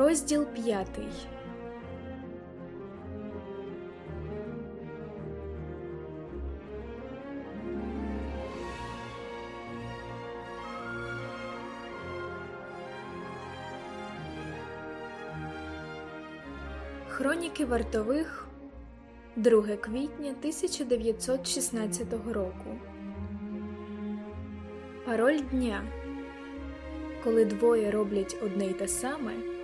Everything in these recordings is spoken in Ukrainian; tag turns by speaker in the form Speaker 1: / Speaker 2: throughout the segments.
Speaker 1: Розділ п'ятий. Хроніки вартових 2 квітня 1916 року. Пароль дня. Коли двоє роблять одне й те саме,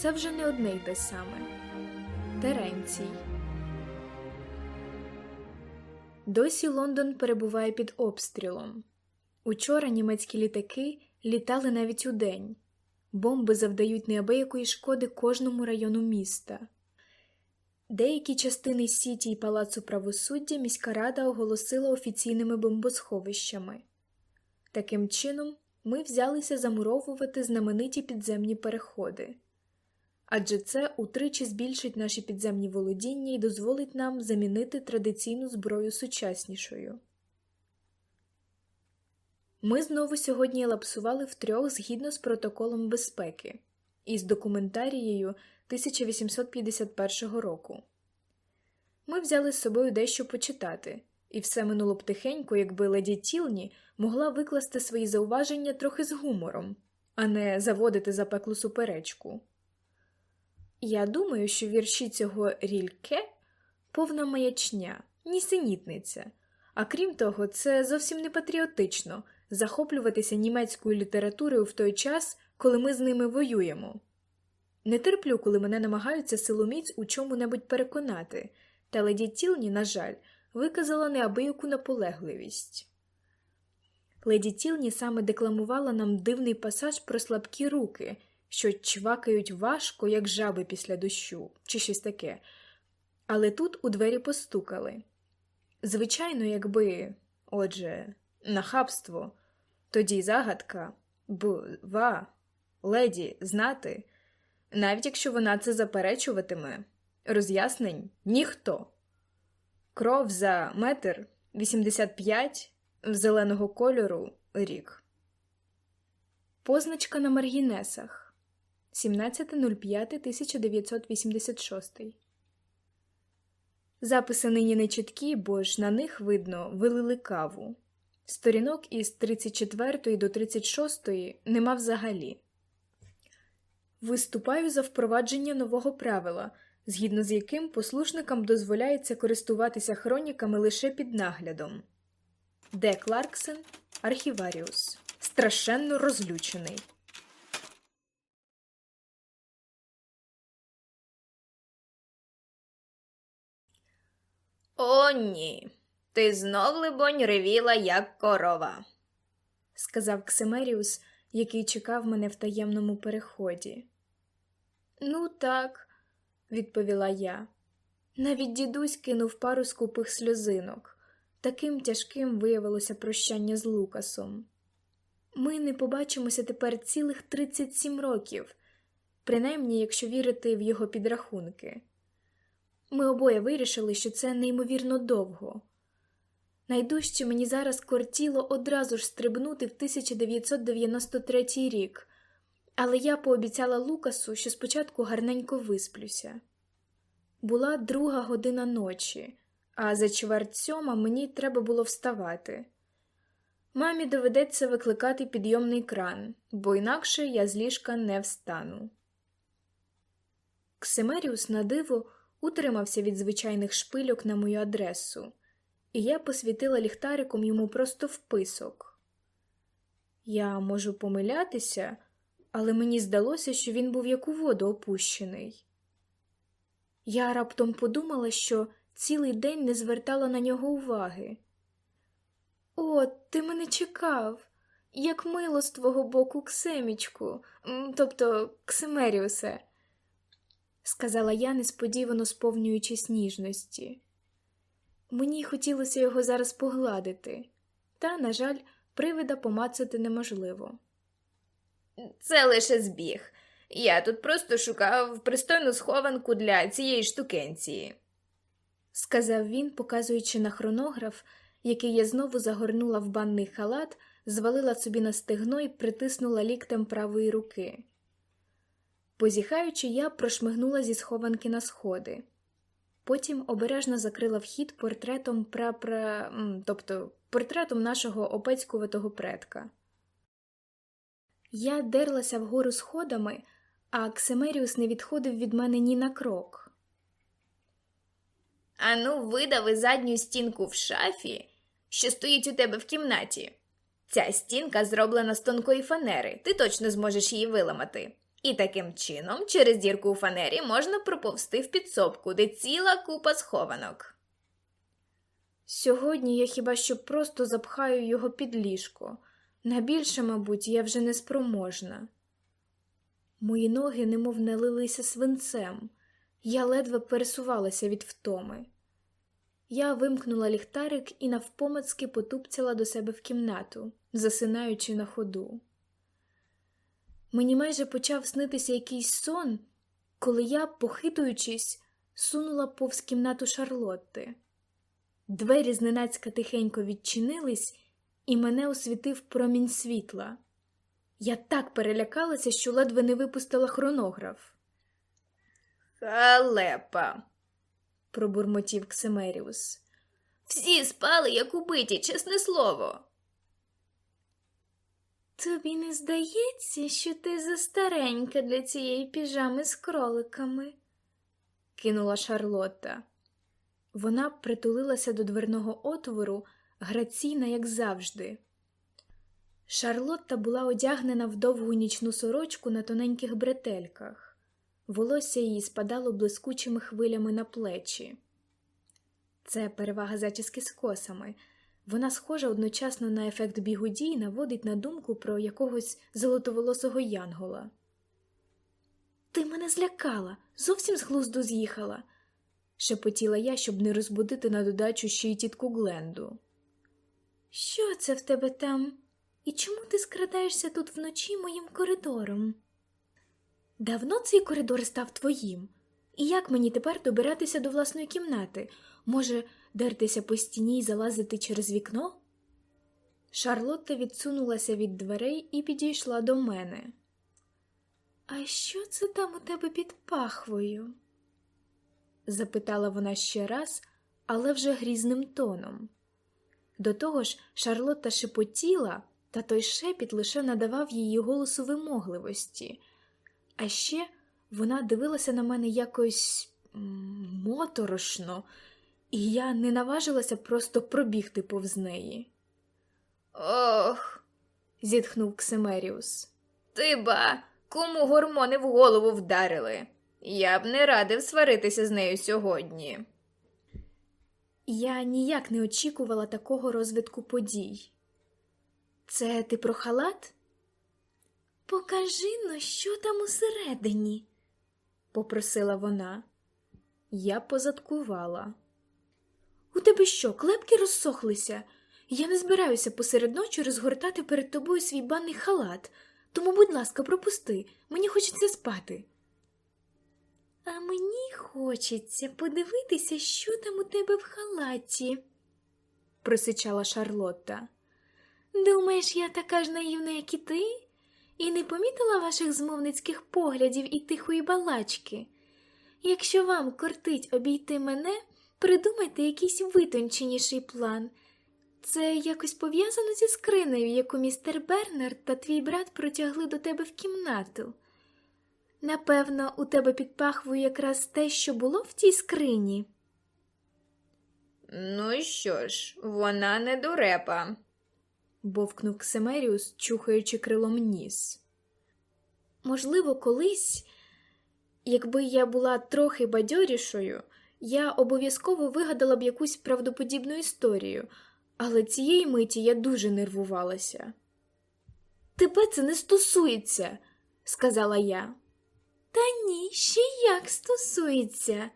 Speaker 1: це вже не одне й те саме. Теренцій. Досі Лондон перебуває під обстрілом. Учора німецькі літаки літали навіть у день. Бомби завдають неабиякої шкоди кожному району міста. Деякі частини Сіті й Палацу правосуддя міська рада оголосила офіційними бомбосховищами. Таким чином, ми взялися замуровувати знамениті підземні переходи. Адже це утричі збільшить наші підземні володіння і дозволить нам замінити традиційну зброю сучаснішою. Ми знову сьогодні лапсували втрьох згідно з протоколом безпеки і з документарією 1851 року. Ми взяли з собою дещо почитати, і все минуло б тихенько, якби леді Тілні могла викласти свої зауваження трохи з гумором, а не заводити запеклу суперечку. Я думаю, що вірші цього рільке повна маячня, нісенітниця, а крім того, це зовсім не патріотично захоплюватися німецькою літературою в той час, коли ми з ними воюємо. Не терплю, коли мене намагаються силоміць у чому-небудь переконати, та леді Тілні, на жаль, виказала неабияку наполегливість. Леді Тілні саме декламувала нам дивний пасаж про слабкі руки, що чвакають важко, як жаби після дощу, чи щось таке. Але тут у двері постукали. Звичайно, якби, отже, нахабство, тоді загадка, б-ва, леді знати, навіть якщо вона це заперечуватиме, роз'яснень ніхто. Кров за метр 85 зеленого кольору рік. Позначка на маргінесах 17.05.1986 Записи нині не чіткі, бо ж на них видно вилили каву. Сторінок із 34 до 36 нема взагалі. Виступаю за впровадження нового правила, згідно з яким послушникам дозволяється користуватися хроніками лише під наглядом. Де Кларксен, архіваріус, страшенно розлючений.
Speaker 2: О, ні. Ти знов, либонь, ревіла, як корова,
Speaker 1: сказав Ксимеріус, який чекав мене в таємному переході. Ну, так, відповіла я. Навіть дідусь кинув пару скупих сльозинок. Таким тяжким виявилося прощання з Лукасом. Ми не побачимося тепер цілих 37 років, принаймні, якщо вірити в його підрахунки. Ми обоє вирішили, що це неймовірно довго. Найдужче мені зараз кортіло одразу ж стрибнути в 1993 рік, але я пообіцяла Лукасу, що спочатку гарненько висплюся. Була друга година ночі, а за чверть сьома мені треба було вставати. Мамі доведеться викликати підйомний кран, бо інакше я з ліжка не встану. Ксимеріус на диво утримався від звичайних шпильок на мою адресу, і я посвітила ліхтариком йому просто в писок. Я можу помилятися, але мені здалося, що він був як у воду опущений. Я раптом подумала, що цілий день не звертала на нього уваги. О, ти мене чекав, як мило з твого боку, Ксемічку, тобто Ксимеріусе, сказала я, несподівано сповнюючись ніжності. Мені хотілося його зараз погладити, та, на жаль, привида помацати неможливо.
Speaker 2: Це лише збіг. Я тут просто шукав пристойну схованку для цієї штукенції,
Speaker 1: сказав він, показуючи на хронограф, який я знову загорнула в банний халат, звалила собі на стегно і притиснула ліктем правої руки. Позіхаючи, я прошмигнула зі схованки на сходи. Потім обережно закрила вхід портретом прапра, тобто портретом нашого опецькуватого предка. Я дерлася вгору сходами, а Ксимеріус не відходив від мене ні на крок.
Speaker 2: Ану, видави задню стінку в шафі, що стоїть у тебе в кімнаті. Ця стінка зроблена з тонкої фанери, ти точно зможеш її виламати. І таким чином, через дірку у фанері можна проповсти в підсобку, де ціла купа схованок.
Speaker 1: Сьогодні я хіба що просто запхаю його під ліжко. На більше, мабуть, я вже не спроможна. Мої ноги немов налилися свинцем, я ледве пересувалася від втоми. Я вимкнула ліхтарик і навпомацки потупцяла до себе в кімнату, засинаючи на ходу. Мені майже почав снитися якийсь сон, коли я, похитуючись, сунула повз кімнату Шарлотти. Двері зненацька тихенько відчинились, і мене освітив промінь світла. Я так перелякалася, що ледве не випустила хронограф,
Speaker 2: Халепа.
Speaker 1: пробурмотів Ксимеріус.
Speaker 2: Всі спали, як убиті, чесне слово.
Speaker 1: Тобі не здається, що ти застаренька для цієї піжами з кроликами? кинула Шарлотта. Вона притулилася до дверного отвору, граційна, як завжди. Шарлотта була одягнена в довгу нічну сорочку на тоненьких бретельках. Волосся її спадало блискучими хвилями на плечі. Це перевага зачіски з косами. Вона схожа одночасно на ефект бігуді і наводить на думку про якогось золотоволосого янгола. Ти мене злякала, зовсім з глузду з'їхала, шепотіла я, щоб не розбудити на додачу ще й тітку Гленду. Що це в тебе там? І чому ти скрадаєшся тут вночі моїм коридором? Давно цей коридор став твоїм. І як мені тепер добиратися до власної кімнати? Може, дертися по стіні і залазити через вікно? Шарлотта відсунулася від дверей і підійшла до мене. А що це там у тебе під пахвою? запитала вона ще раз, але вже грізним тоном. До того ж, Шарлотта шепотіла, та той шепіт лише надавав її голосу вимогливості. А ще вона дивилася на мене якось моторошно, і я не наважилася просто пробігти повз неї.
Speaker 2: Ох,
Speaker 1: зітхнув Ксимеріус.
Speaker 2: ти ба, кому гормони в голову вдарили. Я б не радив сваритися з нею сьогодні.
Speaker 1: Я ніяк не очікувала такого розвитку подій. Це ти про халат? Покажи но, що там усередині, попросила вона. Я позадкувала. У тебе що, клепки розсохлися? Я не збираюся посеред ночі розгортати перед тобою свій банний халат, тому, будь ласка, пропусти, мені хочеться спати. А мені хочеться подивитися, що там у тебе в халаті, просичала Шарлотта. Думаєш, я така ж наївна, як і ти, і не помітила ваших змовницьких поглядів і тихої балачки? Якщо вам кортить обійти мене, придумайте якийсь витонченіший план. Це якось пов'язано зі скринею, яку містер Бернард та твій брат протягли до тебе в кімнату. Напевно, у тебе під пахвою якраз те, що було в тій скрині.
Speaker 2: Ну що ж, вона не дурепа.
Speaker 1: бовкнув Ксимеріус, чухаючи крилом ніс. Можливо, колись, якби я була трохи бадьорішою, я обов'язково вигадала б якусь правдоподібну історію, але цієї миті я дуже нервувалася. Тебе це не стосується, сказала я. Та ні, ще як стосується,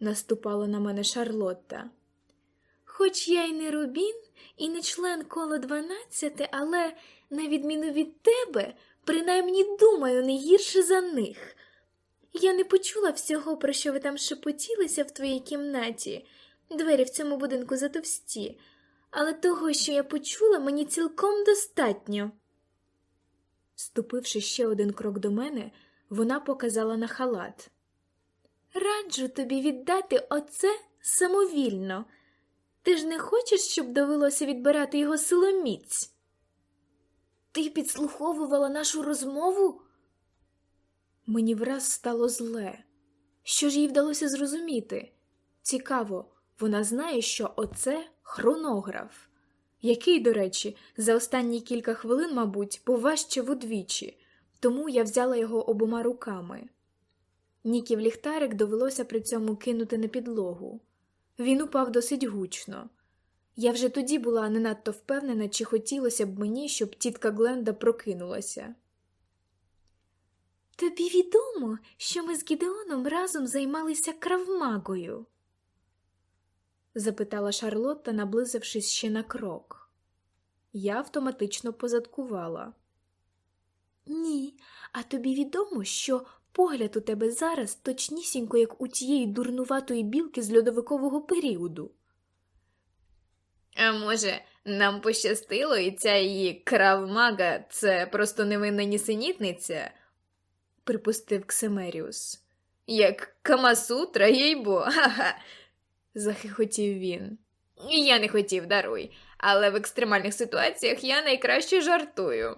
Speaker 1: наступала на мене Шарлотта. Хоч я й не Рубін, і не член кола дванадцяти, але, на відміну від тебе, принаймні думаю не гірше за них. Я не почула всього, про що ви там шепотілися в твоїй кімнаті, двері в цьому будинку затовсті, але того, що я почула, мені цілком достатньо. Ступивши ще один крок до мене, Вона показала на халат.
Speaker 2: Раджу тобі віддати оце самовільно. Ти ж не хочеш, щоб довелося відбирати його силоміць? Ти підслуховувала нашу розмову?
Speaker 1: Мені враз стало зле. Що ж їй вдалося зрозуміти? Цікаво, вона знає, що оце хронограф, який, до речі, за останні кілька хвилин, мабуть, поважчив удвічі, тому я взяла його обома руками. Ніків ліхтарик довелося при цьому кинути на підлогу. Він упав досить гучно. Я вже тоді була не надто впевнена, чи хотілося б мені, щоб тітка Гленда прокинулася.
Speaker 2: Тобі відомо, що ми з Гідеоном разом займалися кравмагою?
Speaker 1: запитала Шарлотта, наблизившись ще на крок. Я автоматично позадкувала.
Speaker 2: Ні, а тобі відомо, що погляд у тебе зараз точнісінько, як у тієї дурнуватої білки з льодовикового періоду. А може, нам пощастило, і ця її кравмага це просто невинна нісенітниця?
Speaker 1: Припустив Ксемеріус.
Speaker 2: Як Камасутра, їй бо, ха-ха.
Speaker 1: захихотів він.
Speaker 2: Я не хотів, даруй, але в екстремальних ситуаціях я найкраще жартую.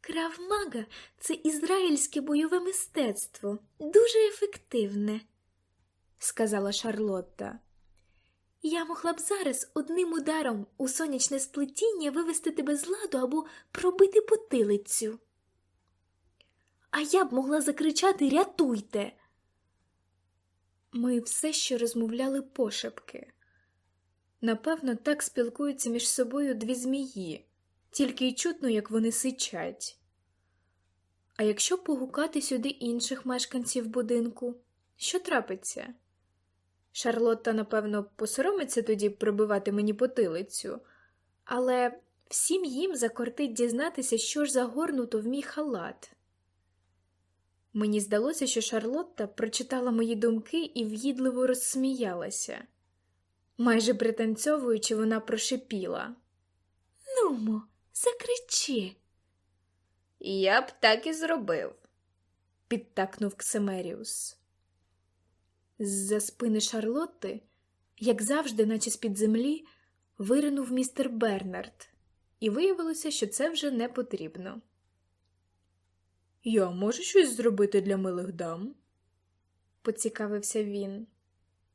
Speaker 2: Кравмага це ізраїльське бойове мистецтво, дуже ефективне, сказала Шарлотта. Я могла б зараз одним ударом у сонячне сплетіння вивести тебе з ладу або пробити потилицю. А я б могла закричати Рятуйте.
Speaker 1: Ми все ще розмовляли пошепки. Напевно, так спілкуються між собою дві змії, тільки й чутно, як вони сичать. А якщо погукати сюди інших мешканців будинку, що трапиться? Шарлотта, напевно, посоромиться тоді пробивати мені потилицю, але всім їм закортить дізнатися, що ж загорнуто в мій халат. Мені здалося, що Шарлотта прочитала мої думки і в'їдливо розсміялася. Майже пританцьовуючи, вона прошипіла.
Speaker 2: Нумо, закричи.
Speaker 1: Я б так і зробив, підтакнув Ксемеріус. З-за спини Шарлотти, як завжди, наче з-під землі, виринув містер Бернард, і виявилося, що це вже не потрібно. Я можу щось зробити для милих дам? поцікавився він.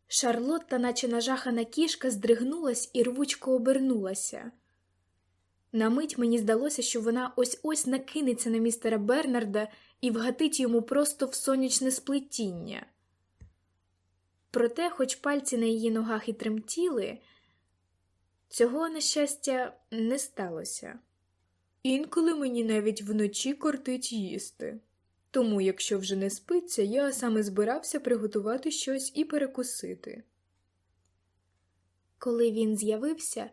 Speaker 1: Шарлотта, наче нажахана кішка, здригнулась і рвучко обернулася. На мить мені здалося, що вона ось ось накинеться на містера Бернарда і вгатить йому просто в сонячне сплетіння. Проте, хоч пальці на її ногах і тремтіли, цього, на щастя, не сталося. Інколи мені навіть вночі кортить їсти. Тому, якщо вже не спиться, я саме збирався приготувати щось і перекусити. Коли він з'явився,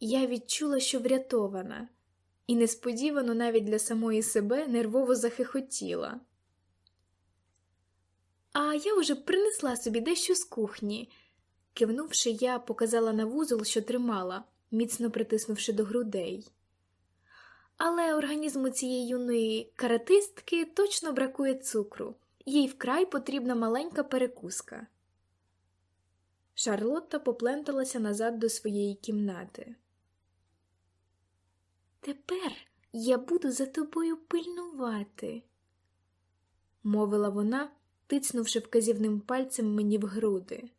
Speaker 1: я відчула, що врятована, і несподівано навіть для самої себе нервово захихотіла. А я уже принесла собі дещо з кухні. Кивнувши, я показала на вузол, що тримала, міцно притиснувши до грудей. Але організму цієї юної каратистки точно бракує цукру, їй вкрай потрібна маленька перекуска. Шарлотта попленталася назад до своєї кімнати. Тепер я буду за тобою пильнувати, мовила вона, тицнувши вказівним пальцем мені в груди.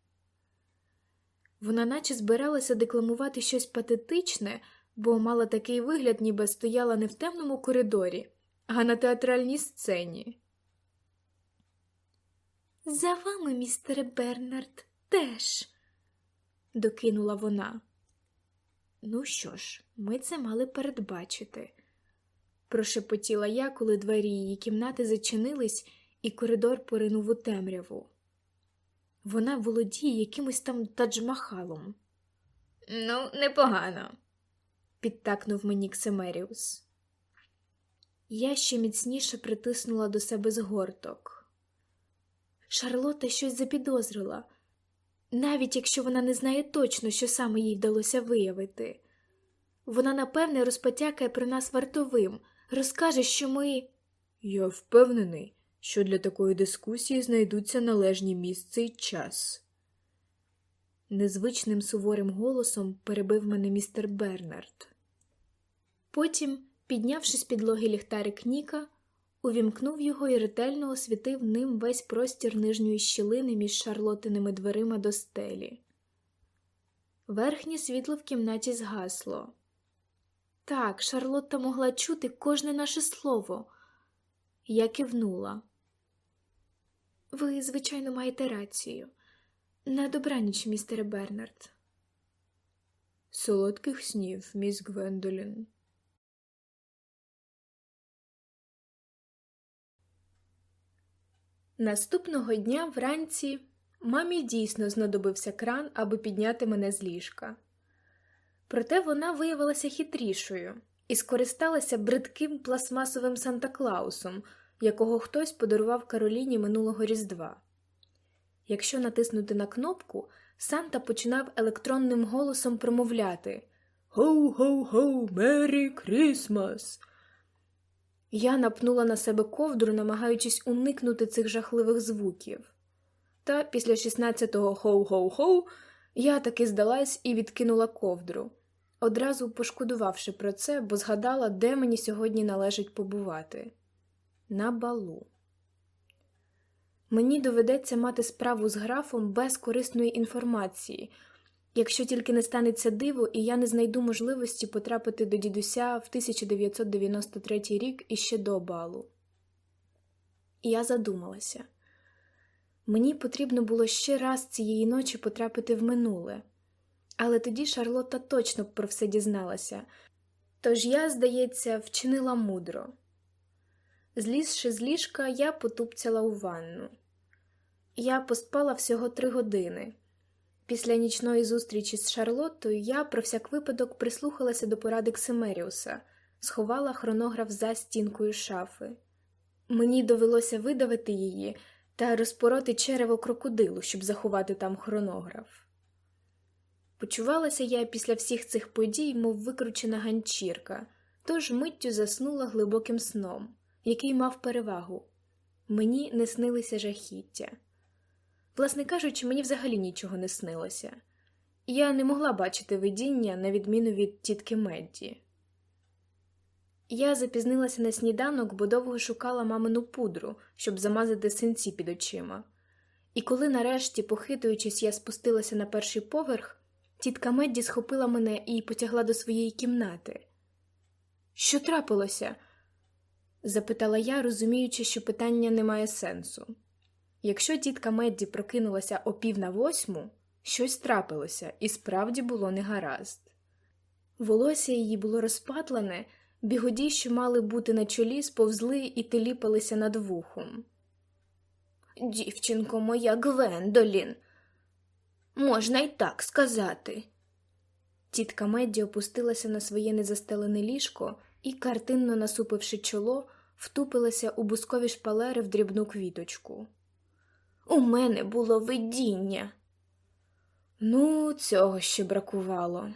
Speaker 1: Вона наче збиралася декламувати щось патетичне, бо мала такий вигляд, ніби стояла не в темному коридорі, а на театральній сцені. За вами, містере Бернард, теж, докинула вона. Ну що ж, ми це мали передбачити, прошепотіла я, коли двері її кімнати зачинились, і коридор поринув у темряву. Вона володіє якимось там тадж-махалом. Ну, непогано, підтакнув мені Ксемеріус. Я ще міцніше притиснула до себе згорток. Шарлота щось запідозрила, навіть якщо вона не знає точно, що саме їй вдалося виявити. Вона, напевне, розпотякає про нас вартовим, розкаже, що ми. Я впевнений, що для такої дискусії знайдуться належні місце і час. Незвичним суворим голосом перебив мене містер Бернард. Потім, піднявши з підлоги ліхтарик Ніка, увімкнув його і ретельно освітив ним весь простір нижньої щілини між шарлотиними дверима до стелі. Верхнє світло в кімнаті згасло. Так, Шарлотта могла чути кожне наше слово. Я кивнула. Ви, звичайно, маєте рацію. На добраніч, містере Бернард. Солодких снів, міс Гвендолін. Наступного дня вранці мамі дійсно знадобився кран, аби підняти мене з ліжка. Проте вона виявилася хитрішою і скористалася бридким пластмасовим Санта Клаусом, якого хтось подарував Кароліні минулого Різдва. Якщо натиснути на кнопку, Санта починав електронним голосом промовляти Гоу-гоу-гоу, Мері Крісмас. Я напнула на себе ковдру, намагаючись уникнути цих жахливих звуків. Та після 16-го хоу-хоу-хоу я таки здалась і відкинула ковдру, одразу пошкодувавши про це, бо згадала, де мені сьогодні належить побувати на балу. Мені доведеться мати справу з графом без корисної інформації, якщо тільки не станеться диво, і я не знайду можливості потрапити до дідуся в 1993 рік іще до балу. І я задумалася мені потрібно було ще раз цієї ночі потрапити в минуле, але тоді Шарлотта точно про все дізналася, тож я, здається, вчинила мудро. Злізши з ліжка, я потупцяла у ванну. Я поспала всього три години. Після нічної зустрічі з Шарлоттою я про всяк випадок прислухалася до поради Ксимеріуса, сховала хронограф за стінкою шафи. Мені довелося видавити її та розпороти черево крокодилу, щоб заховати там хронограф. Почувалася я після всіх цих подій, мов викручена ганчірка, тож миттю заснула глибоким сном, який мав перевагу. Мені не снилися жахіття. Власне кажучи, мені взагалі нічого не снилося. Я не могла бачити видіння, на відміну від тітки Медді. Я запізнилася на сніданок, бо довго шукала мамину пудру, щоб замазати синці під очима. І коли нарешті, похитуючись, я спустилася на перший поверх, тітка Медді схопила мене і потягла до своєї кімнати. Що трапилося? запитала я, розуміючи, що питання не має сенсу. Якщо тітка Медді прокинулася о пів на восьму, щось трапилося і справді було негаразд. Волосся її було розпатлене, бігоді, що мали бути на чолі, сповзли і теліпалися над вухом.
Speaker 2: Дівчинко моя Гвендолін, можна й так сказати.
Speaker 1: Тітка Медді опустилася на своє незастелене ліжко і, картинно насупивши чоло, втупилася у бускові шпалери в дрібну квіточку.
Speaker 2: У мене було видіння.
Speaker 1: Ну, цього ще бракувало.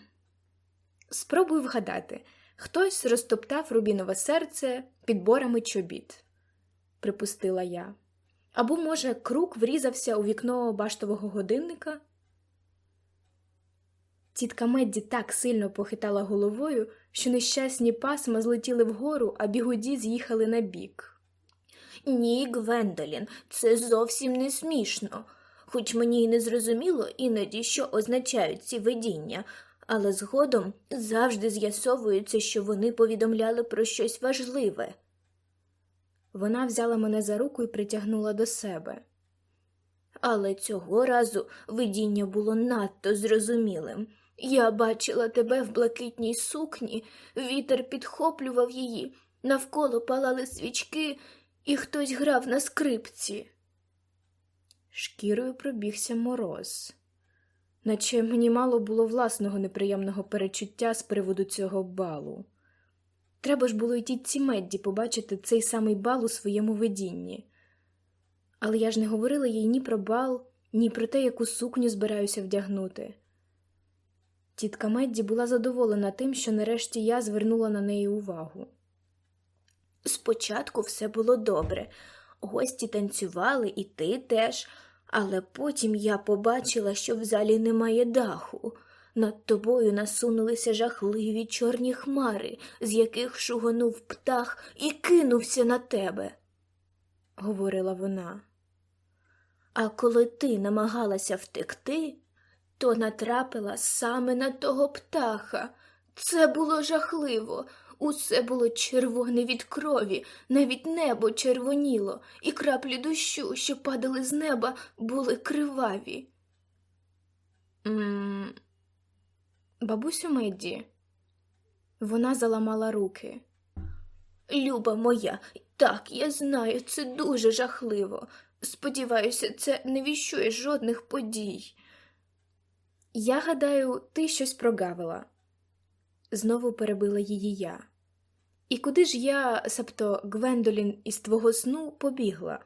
Speaker 1: Спробуй вгадати, хтось розтоптав рубінове серце підборами чобіт, припустила я. Або, може, крук врізався у вікно баштового годинника. Тітка Медді так сильно похитала головою, що нещасні пасма злетіли вгору, а бігуді з'їхали на бік.
Speaker 2: Ні, Гвендолін, це зовсім не смішно, хоч мені й не зрозуміло іноді, що означають ці видіння, але згодом завжди з'ясовується, що вони повідомляли про щось важливе.
Speaker 1: Вона взяла мене за руку і притягнула до себе.
Speaker 2: Але цього разу видіння було надто зрозумілим. Я бачила тебе в блакитній сукні, вітер підхоплював її, навколо палали свічки, і хтось грав на скрипці.
Speaker 1: Шкірою пробігся мороз, наче мені мало було власного неприємного перечуття з приводу цього балу. Треба ж було й тітці Медді побачити цей самий бал у своєму видінні. Але я ж не говорила їй ні про бал, ні про те, яку сукню збираюся вдягнути. Тітка Медді була задоволена тим, що нарешті я звернула на неї увагу.
Speaker 2: Спочатку все було добре. Гості танцювали, і ти теж, але потім я побачила, що в залі немає даху. Над тобою насунулися жахливі чорні хмари, з яких шугонув птах і кинувся на тебе, говорила вона. А коли ти намагалася втекти, то натрапила саме на того птаха. Це було жахливо. Усе було червоне від крові, навіть небо червоніло, і краплі дощу, що падали з неба, були криваві.
Speaker 1: М Бабусю Медді. Вона заламала руки.
Speaker 2: Люба моя, так, я знаю, це дуже жахливо. Сподіваюся, це не віщує жодних подій.
Speaker 1: Я гадаю, ти щось прогавила. Знову перебила її я. І куди ж я, себто Гвендолін, із твого сну побігла?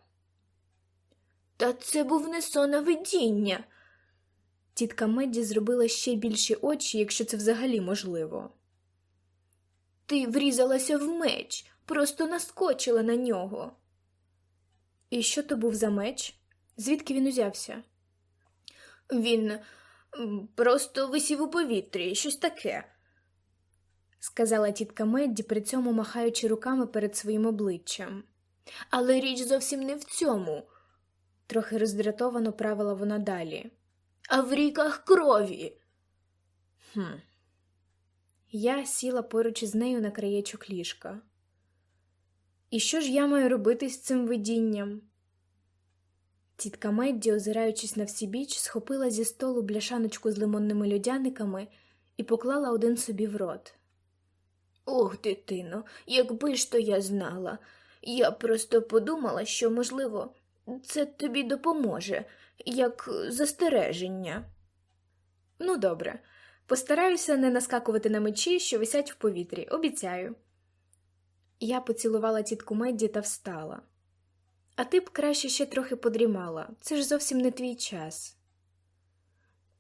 Speaker 2: Та це був не сон, а видіння.
Speaker 1: Тітка Медді зробила ще більші очі, якщо це взагалі можливо.
Speaker 2: Ти врізалася в меч, просто наскочила на нього.
Speaker 1: І що то був за меч? Звідки він узявся?
Speaker 2: Він просто висів у повітрі, щось таке.
Speaker 1: Сказала тітка Медді, при цьому махаючи руками перед своїм обличчям.
Speaker 2: Але річ зовсім не в цьому,
Speaker 1: Трохи роздратовано правила вона далі.
Speaker 2: а в ріках крові.
Speaker 1: Хм. Я сіла поруч із нею на краєчок ліжка. І що ж я маю робити з цим видінням? Тітка Медді, озираючись на всі біч, схопила зі столу бляшаночку з лимонними льодяниками і поклала один собі в рот.
Speaker 2: Ох, дитино, якби ж то я знала. Я просто подумала, що, можливо, це тобі допоможе, як застереження.
Speaker 1: Ну, добре, постараюся не наскакувати на мечі, що висять в повітрі, обіцяю. Я поцілувала тітку Медді та встала. А ти б краще ще трохи подрімала, це ж зовсім не твій час.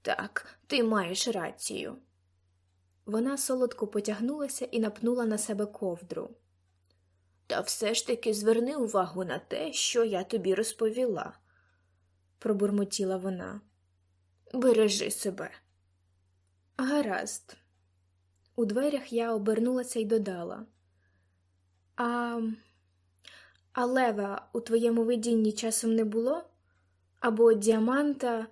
Speaker 2: Так, ти маєш рацію.
Speaker 1: Вона солодко потягнулася і напнула на себе ковдру.
Speaker 2: Та все ж таки зверни увагу на те, що я тобі розповіла.
Speaker 1: пробурмотіла вона.
Speaker 2: Бережи себе.
Speaker 1: Гаразд. У дверях я обернулася і додала. А, а лева у твоєму видінні часом не було? Або діаманта,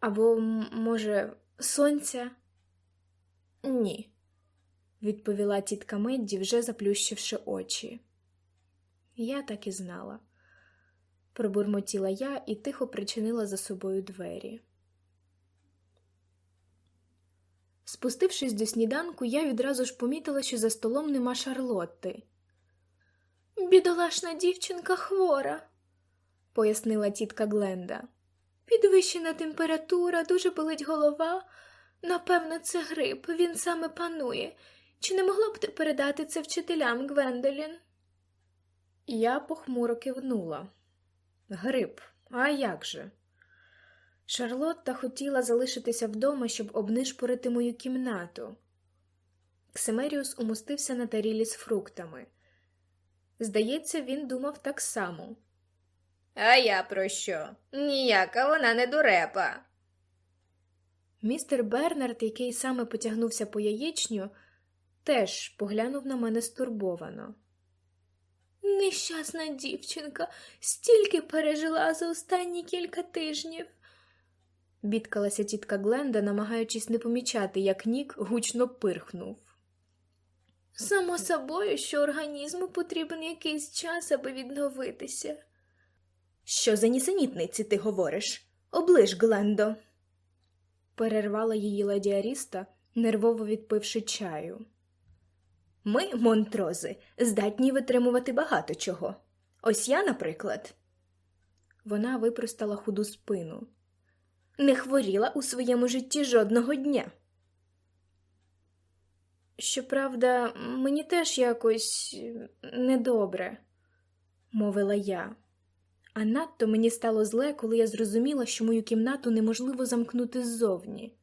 Speaker 1: або, може, сонця?
Speaker 2: Ні.
Speaker 1: відповіла тітка Медді, вже заплющивши очі. Я так і знала. Пробурмотіла я і тихо причинила за собою двері. Спустившись до сніданку, я відразу ж помітила, що за столом нема Шарлотти,
Speaker 2: Бідолашна дівчинка хвора,
Speaker 1: пояснила тітка Гленда.
Speaker 2: підвищена температура, дуже болить голова. Напевно, це грип, він саме панує. Чи не могла б ти передати це вчителям, Гвендолін?
Speaker 1: Я похмуро кивнула. Гриб, а як же? Шарлотта хотіла залишитися вдома, щоб обнишпорити мою кімнату. Ксимеріус умостився на тарілі з фруктами. Здається, він думав так само.
Speaker 2: А я про що? Ніяка вона не дурепа.
Speaker 1: Містер Бернард, який саме потягнувся по яєчню, теж поглянув на мене стурбовано.
Speaker 2: Нещасна дівчинка стільки пережила за останні кілька тижнів.
Speaker 1: Бідкалася тітка Гленда, намагаючись не помічати, як Нік гучно пирхнув.
Speaker 2: Само собою, що організму потрібен якийсь час, аби відновитися.
Speaker 1: Що за нісенітниці ти говориш? Оближ, Глендо. Перервала її леді Аріста, нервово відпивши чаю. Ми, монтрози, здатні витримувати багато чого. Ось я, наприклад. Вона випростала худу спину. Не хворіла у своєму житті жодного дня. Щоправда, мені теж якось недобре, мовила я. А надто мені стало зле, коли я зрозуміла, що мою кімнату неможливо замкнути ззовні.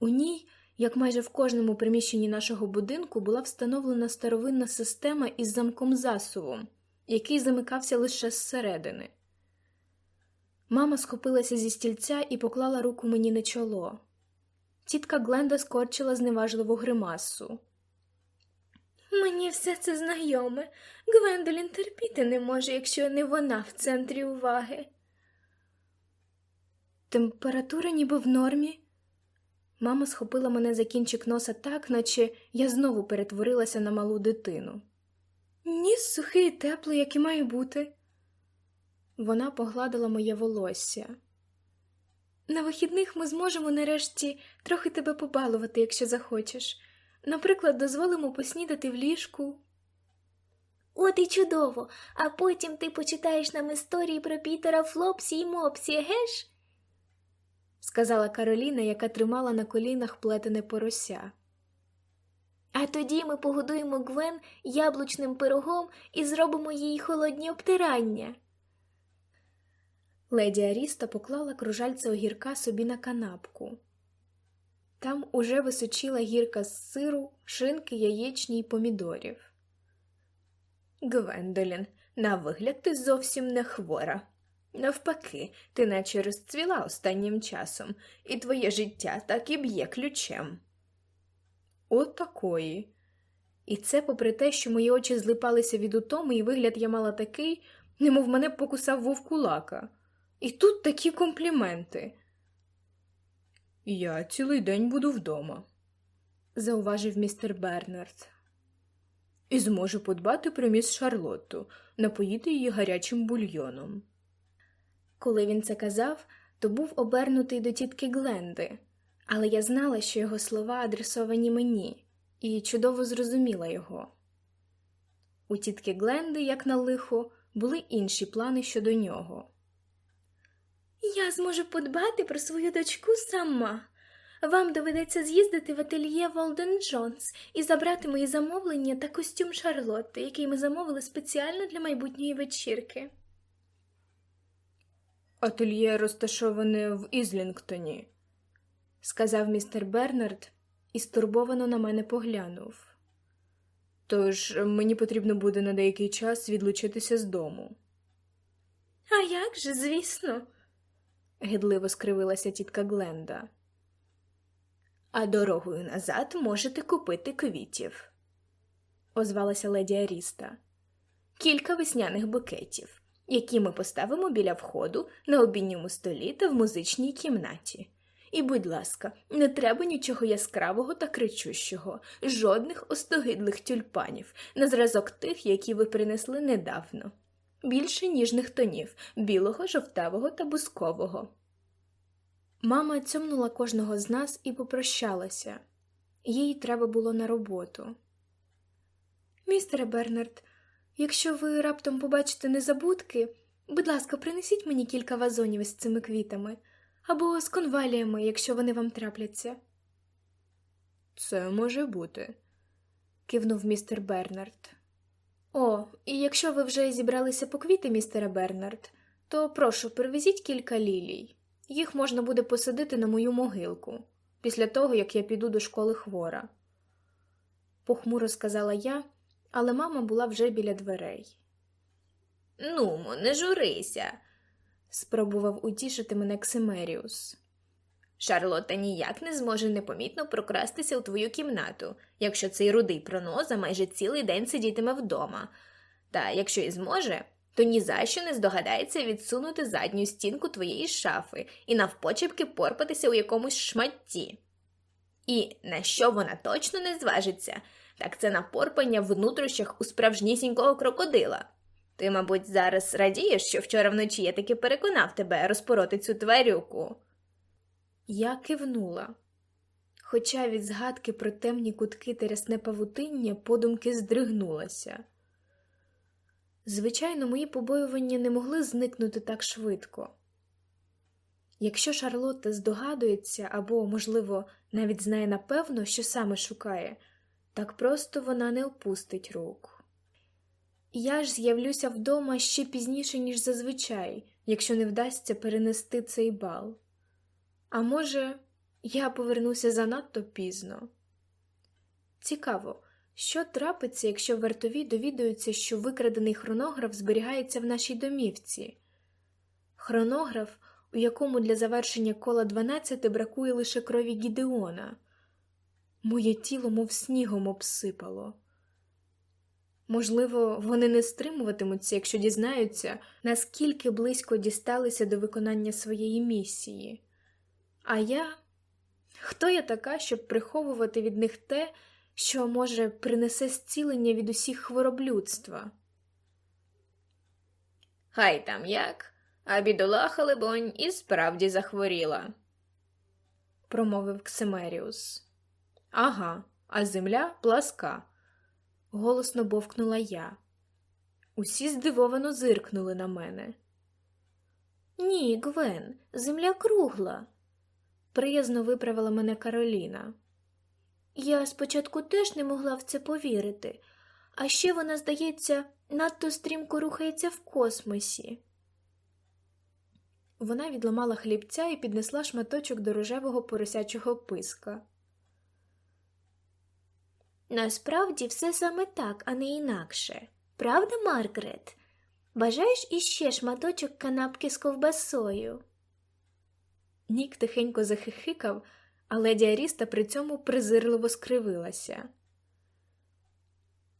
Speaker 1: У ній як майже в кожному приміщенні нашого будинку була встановлена старовинна система із замком засувом, який замикався лише зсередини. Мама схопилася зі стільця і поклала руку мені на чоло. Тітка Гленда скорчила зневажливу гримасу. Мені все це знайоме. Гвендолін терпіти не може, якщо не вона в центрі уваги. Температура ніби в нормі. Мама схопила мене за кінчик носа так, наче я знову перетворилася на малу дитину. Ніс сухий і теплий, як і має бути. Вона погладила моє волосся. На вихідних ми зможемо нарешті трохи тебе побалувати, якщо захочеш. Наприклад, дозволимо поснідати в ліжку.
Speaker 2: От і чудово, а потім ти почитаєш нам історії про Пітера Флопсі і Мопсі, геш?
Speaker 1: сказала Кароліна, яка тримала на колінах плетене порося.
Speaker 2: А тоді ми погодуємо Гвен яблучним пирогом і зробимо їй холодні обтирання.
Speaker 1: Леді Аріста поклала кружальце огірка собі на канапку. Там уже височила гірка з сиру, шинки, яєчні й помідорів. Гвендолін, на вигляд ти зовсім не хвора. Навпаки, ти наче розцвіла останнім часом, і твоє життя так і б'є ключем. От такої. І це попри те, що мої очі злипалися від утоми, і вигляд я мала такий, немов мене покусав вовкулака. І тут такі компліменти. Я цілий день буду вдома, зауважив містер Бернард. І зможу подбати про міс Шарлотту, напоїти її гарячим бульйоном. Коли він це казав, то був обернутий до тітки Гленди, але я знала, що його слова адресовані мені, і чудово зрозуміла його. У тітки Гленди, як на лихо, були інші плани щодо нього.
Speaker 2: Я зможу подбати про свою дочку сама. Вам доведеться з'їздити в ательє Волден Джонс і забрати мої замовлення та костюм Шарлотти, який ми замовили спеціально для майбутньої вечірки.
Speaker 1: Ательє розташоване в Ізлінгтоні, сказав містер Бернард і стурбовано на мене поглянув. Тож мені потрібно буде на деякий час відлучитися з дому.
Speaker 2: А як же, звісно,
Speaker 1: гидливо скривилася тітка Гленда. А дорогою назад можете купити квітів, озвалася леді Аріста. Кілька весняних букетів, які ми поставимо біля входу на обідньому столі та в музичній кімнаті. І, будь ласка, не треба нічого яскравого та кричущого, жодних остогидлих тюльпанів, на зразок тих, які ви принесли недавно. Більше ніжних тонів білого, жовтавого та бускового. Мама цьомнула кожного з нас і попрощалася. Їй треба було на роботу. Містере Бернард, якщо ви раптом побачите незабудки, будь ласка, принесіть мені кілька вазонів із цими квітами або з конваліями, якщо вони вам трапляться. Це може бути, кивнув містер Бернард. О, і якщо ви вже зібралися по квіти, містере Бернард, то прошу, привезіть кілька лілій. Їх можна буде посадити на мою могилку після того, як я піду до школи хвора. Похмуро сказала я, але мама була вже біля дверей.
Speaker 2: Нумо, не журися,
Speaker 1: спробував утішити мене Ксимеріус.
Speaker 2: Шарлотта ніяк не зможе непомітно прокрастися у твою кімнату, якщо цей рудий проноза майже цілий день сидітиме вдома. Та якщо і зможе, то ні за що не здогадається відсунути задню стінку твоєї шафи і навпочепки порпатися у якомусь шматті. І на що вона точно не зважиться, так це на порпання в нутрощах у справжнісінького крокодила. Ти, мабуть, зараз радієш, що вчора вночі я таки переконав тебе розпороти цю тварюку.
Speaker 1: Я кивнула, хоча від згадки про темні кутки та рясне павутиння подумки здригнулася. Звичайно, мої побоювання не могли зникнути так швидко. Якщо Шарлотта здогадується або, можливо, навіть знає напевно, що саме шукає, так просто вона не опустить рук. Я ж з'явлюся вдома ще пізніше, ніж зазвичай, якщо не вдасться перенести цей бал. А може, я повернуся занадто пізно. Цікаво, що трапиться, якщо вартові довідаються, що викрадений хронограф зберігається в нашій домівці? Хронограф, у якому для завершення кола 12 бракує лише крові Гідеона. Моє тіло, мов снігом обсипало. Можливо, вони не стримуватимуться, якщо дізнаються, наскільки близько дісталися до виконання своєї місії. А я хто я така, щоб приховувати від них те, що, може, принесе зцілення від усіх хвороб людства?
Speaker 2: Хай там як, а бідолаха, либонь, і справді захворіла.
Speaker 1: промовив Ксимеріус. Ага, а земля пласка, голосно бовкнула я. Усі здивовано зиркнули на мене. Ні, Гвен, земля кругла, приязно виправила мене Кароліна. Я спочатку теж не могла в це повірити, а ще вона, здається, надто стрімко рухається в космосі. Вона відламала хлібця і піднесла шматочок до рожевого поросячого писка. Насправді все саме так, а не інакше. Правда, Маргарет? Бажаєш іще шматочок канапки з ковбасою? Нік тихенько захихикав, а леді Аріста при цьому презирливо скривилася.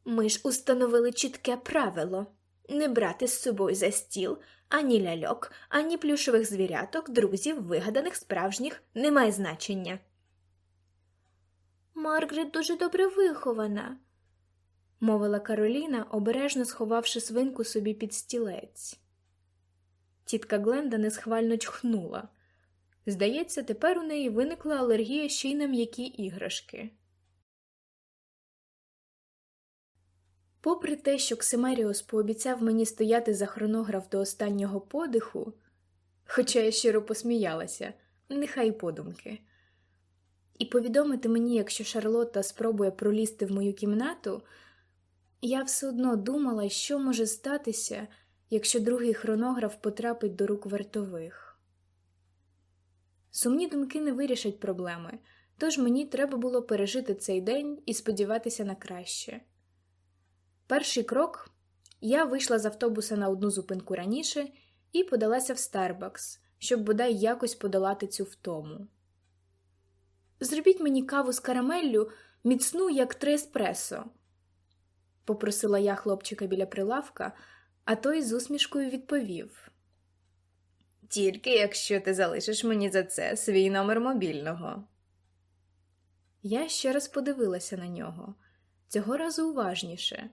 Speaker 1: Ми ж установили чітке правило не брати з собою за стіл ані ляльок, ані плюшових звіряток, друзів, вигаданих справжніх, немає значення. Маргарет дуже добре вихована, мовила Кароліна, обережно сховавши свинку собі під стілець. Тітка Гленда несхвально чхнула. Здається, тепер у неї виникла алергія ще й на м'які іграшки. Попри те, що Ксимеріус пообіцяв мені стояти за хронограф до останнього подиху, хоча я щиро посміялася, нехай подумки, і повідомити мені, якщо Шарлотта спробує пролізти в мою кімнату, я все одно думала, що може статися, якщо другий хронограф потрапить до рук вартових. Сумні думки не вирішать проблеми, тож мені треба було пережити цей день і сподіватися на краще. Перший крок я вийшла з автобуса на одну зупинку раніше і подалася в Старбакс, щоб бодай якось подолати цю втому. Зробіть мені каву з карамеллю, міцну, як три еспресо», – попросила я хлопчика біля прилавка, а той з усмішкою відповів.
Speaker 2: Тільки якщо ти залишиш мені за це свій номер мобільного.
Speaker 1: Я ще раз подивилася на нього, цього разу уважніше,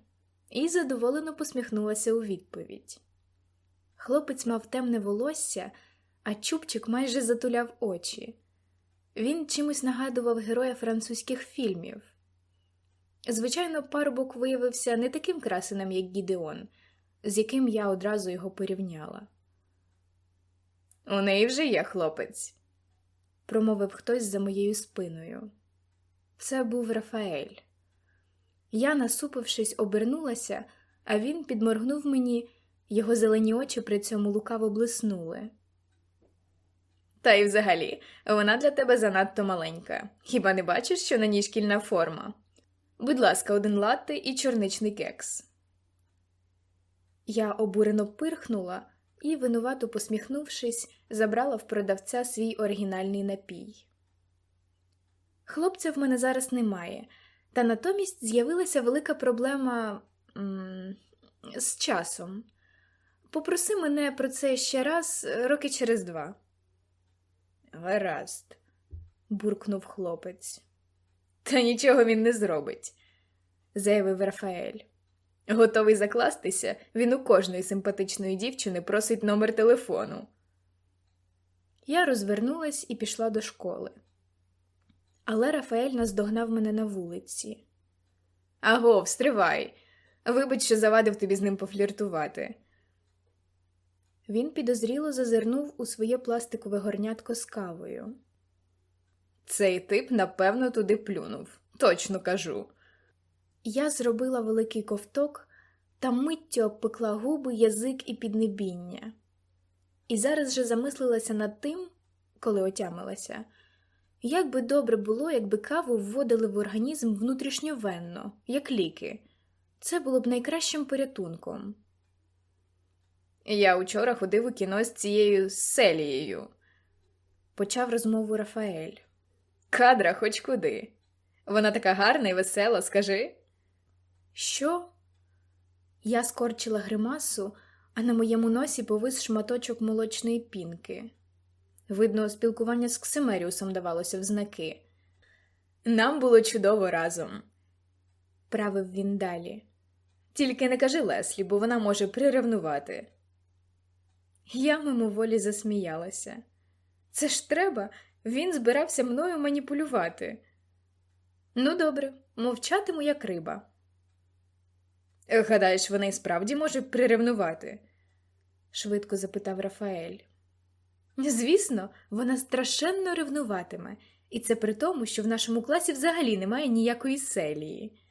Speaker 1: і задоволено посміхнулася у відповідь. Хлопець мав темне волосся, а чубчик майже затуляв очі. Він чимось нагадував героя французьких фільмів. Звичайно, парубок виявився не таким красеним, як Гідеон, з яким я одразу його порівняла.
Speaker 2: У неї вже є хлопець,
Speaker 1: промовив хтось за моєю спиною. Це був Рафаель. Я, насупившись, обернулася, а він підморгнув мені, його зелені очі при цьому лукаво блиснули.
Speaker 2: Та й взагалі, вона для тебе занадто маленька. Хіба не бачиш, що на ній шкільна форма? Будь ласка, один латте і чорничний кекс.
Speaker 1: Я обурено пирхнула і, винувато посміхнувшись, забрала в продавця свій оригінальний напій. Хлопця в мене зараз немає, та натомість з'явилася велика проблема м з часом. Попроси мене про це ще раз роки через два.
Speaker 2: Гаразд,
Speaker 1: буркнув хлопець.
Speaker 2: Та нічого він не зробить,
Speaker 1: заявив Рафаель.
Speaker 2: Готовий закластися, він у кожної симпатичної дівчини просить номер телефону.
Speaker 1: Я розвернулась і пішла до школи. Але Рафаель наздогнав мене на вулиці.
Speaker 2: Аго, встривай. Вибач, що завадив тобі з ним пофліртувати.
Speaker 1: Він підозріло зазирнув у своє пластикове горнятко з кавою.
Speaker 2: Цей тип, напевно, туди плюнув, точно кажу.
Speaker 1: Я зробила великий ковток та миттю обпекла губи, язик і піднебіння. І зараз же замислилася над тим, коли отямилася, Як би добре було, якби каву вводили в організм внутрішньовенно, як ліки. Це було б найкращим порятунком. Я учора ходив у кіно з цією Селією, почав розмову Рафаель. Кадра хоч куди. Вона така гарна і весела, скажи. Що? Я скорчила гримасу, а на моєму носі повис шматочок молочної пінки. Видно, спілкування з Ксимеріусом давалося в знаки. Нам було чудово разом, правив він далі. Тільки не кажи Леслі, бо вона може приревнувати. Я мимоволі засміялася. Це ж треба, він збирався мною маніпулювати. Ну, добре, мовчатиму, як риба. Гадаєш, вона й справді може приревнувати? швидко запитав Рафаель. Звісно, вона страшенно ревнуватиме, і це при тому, що в нашому класі взагалі немає ніякої селії.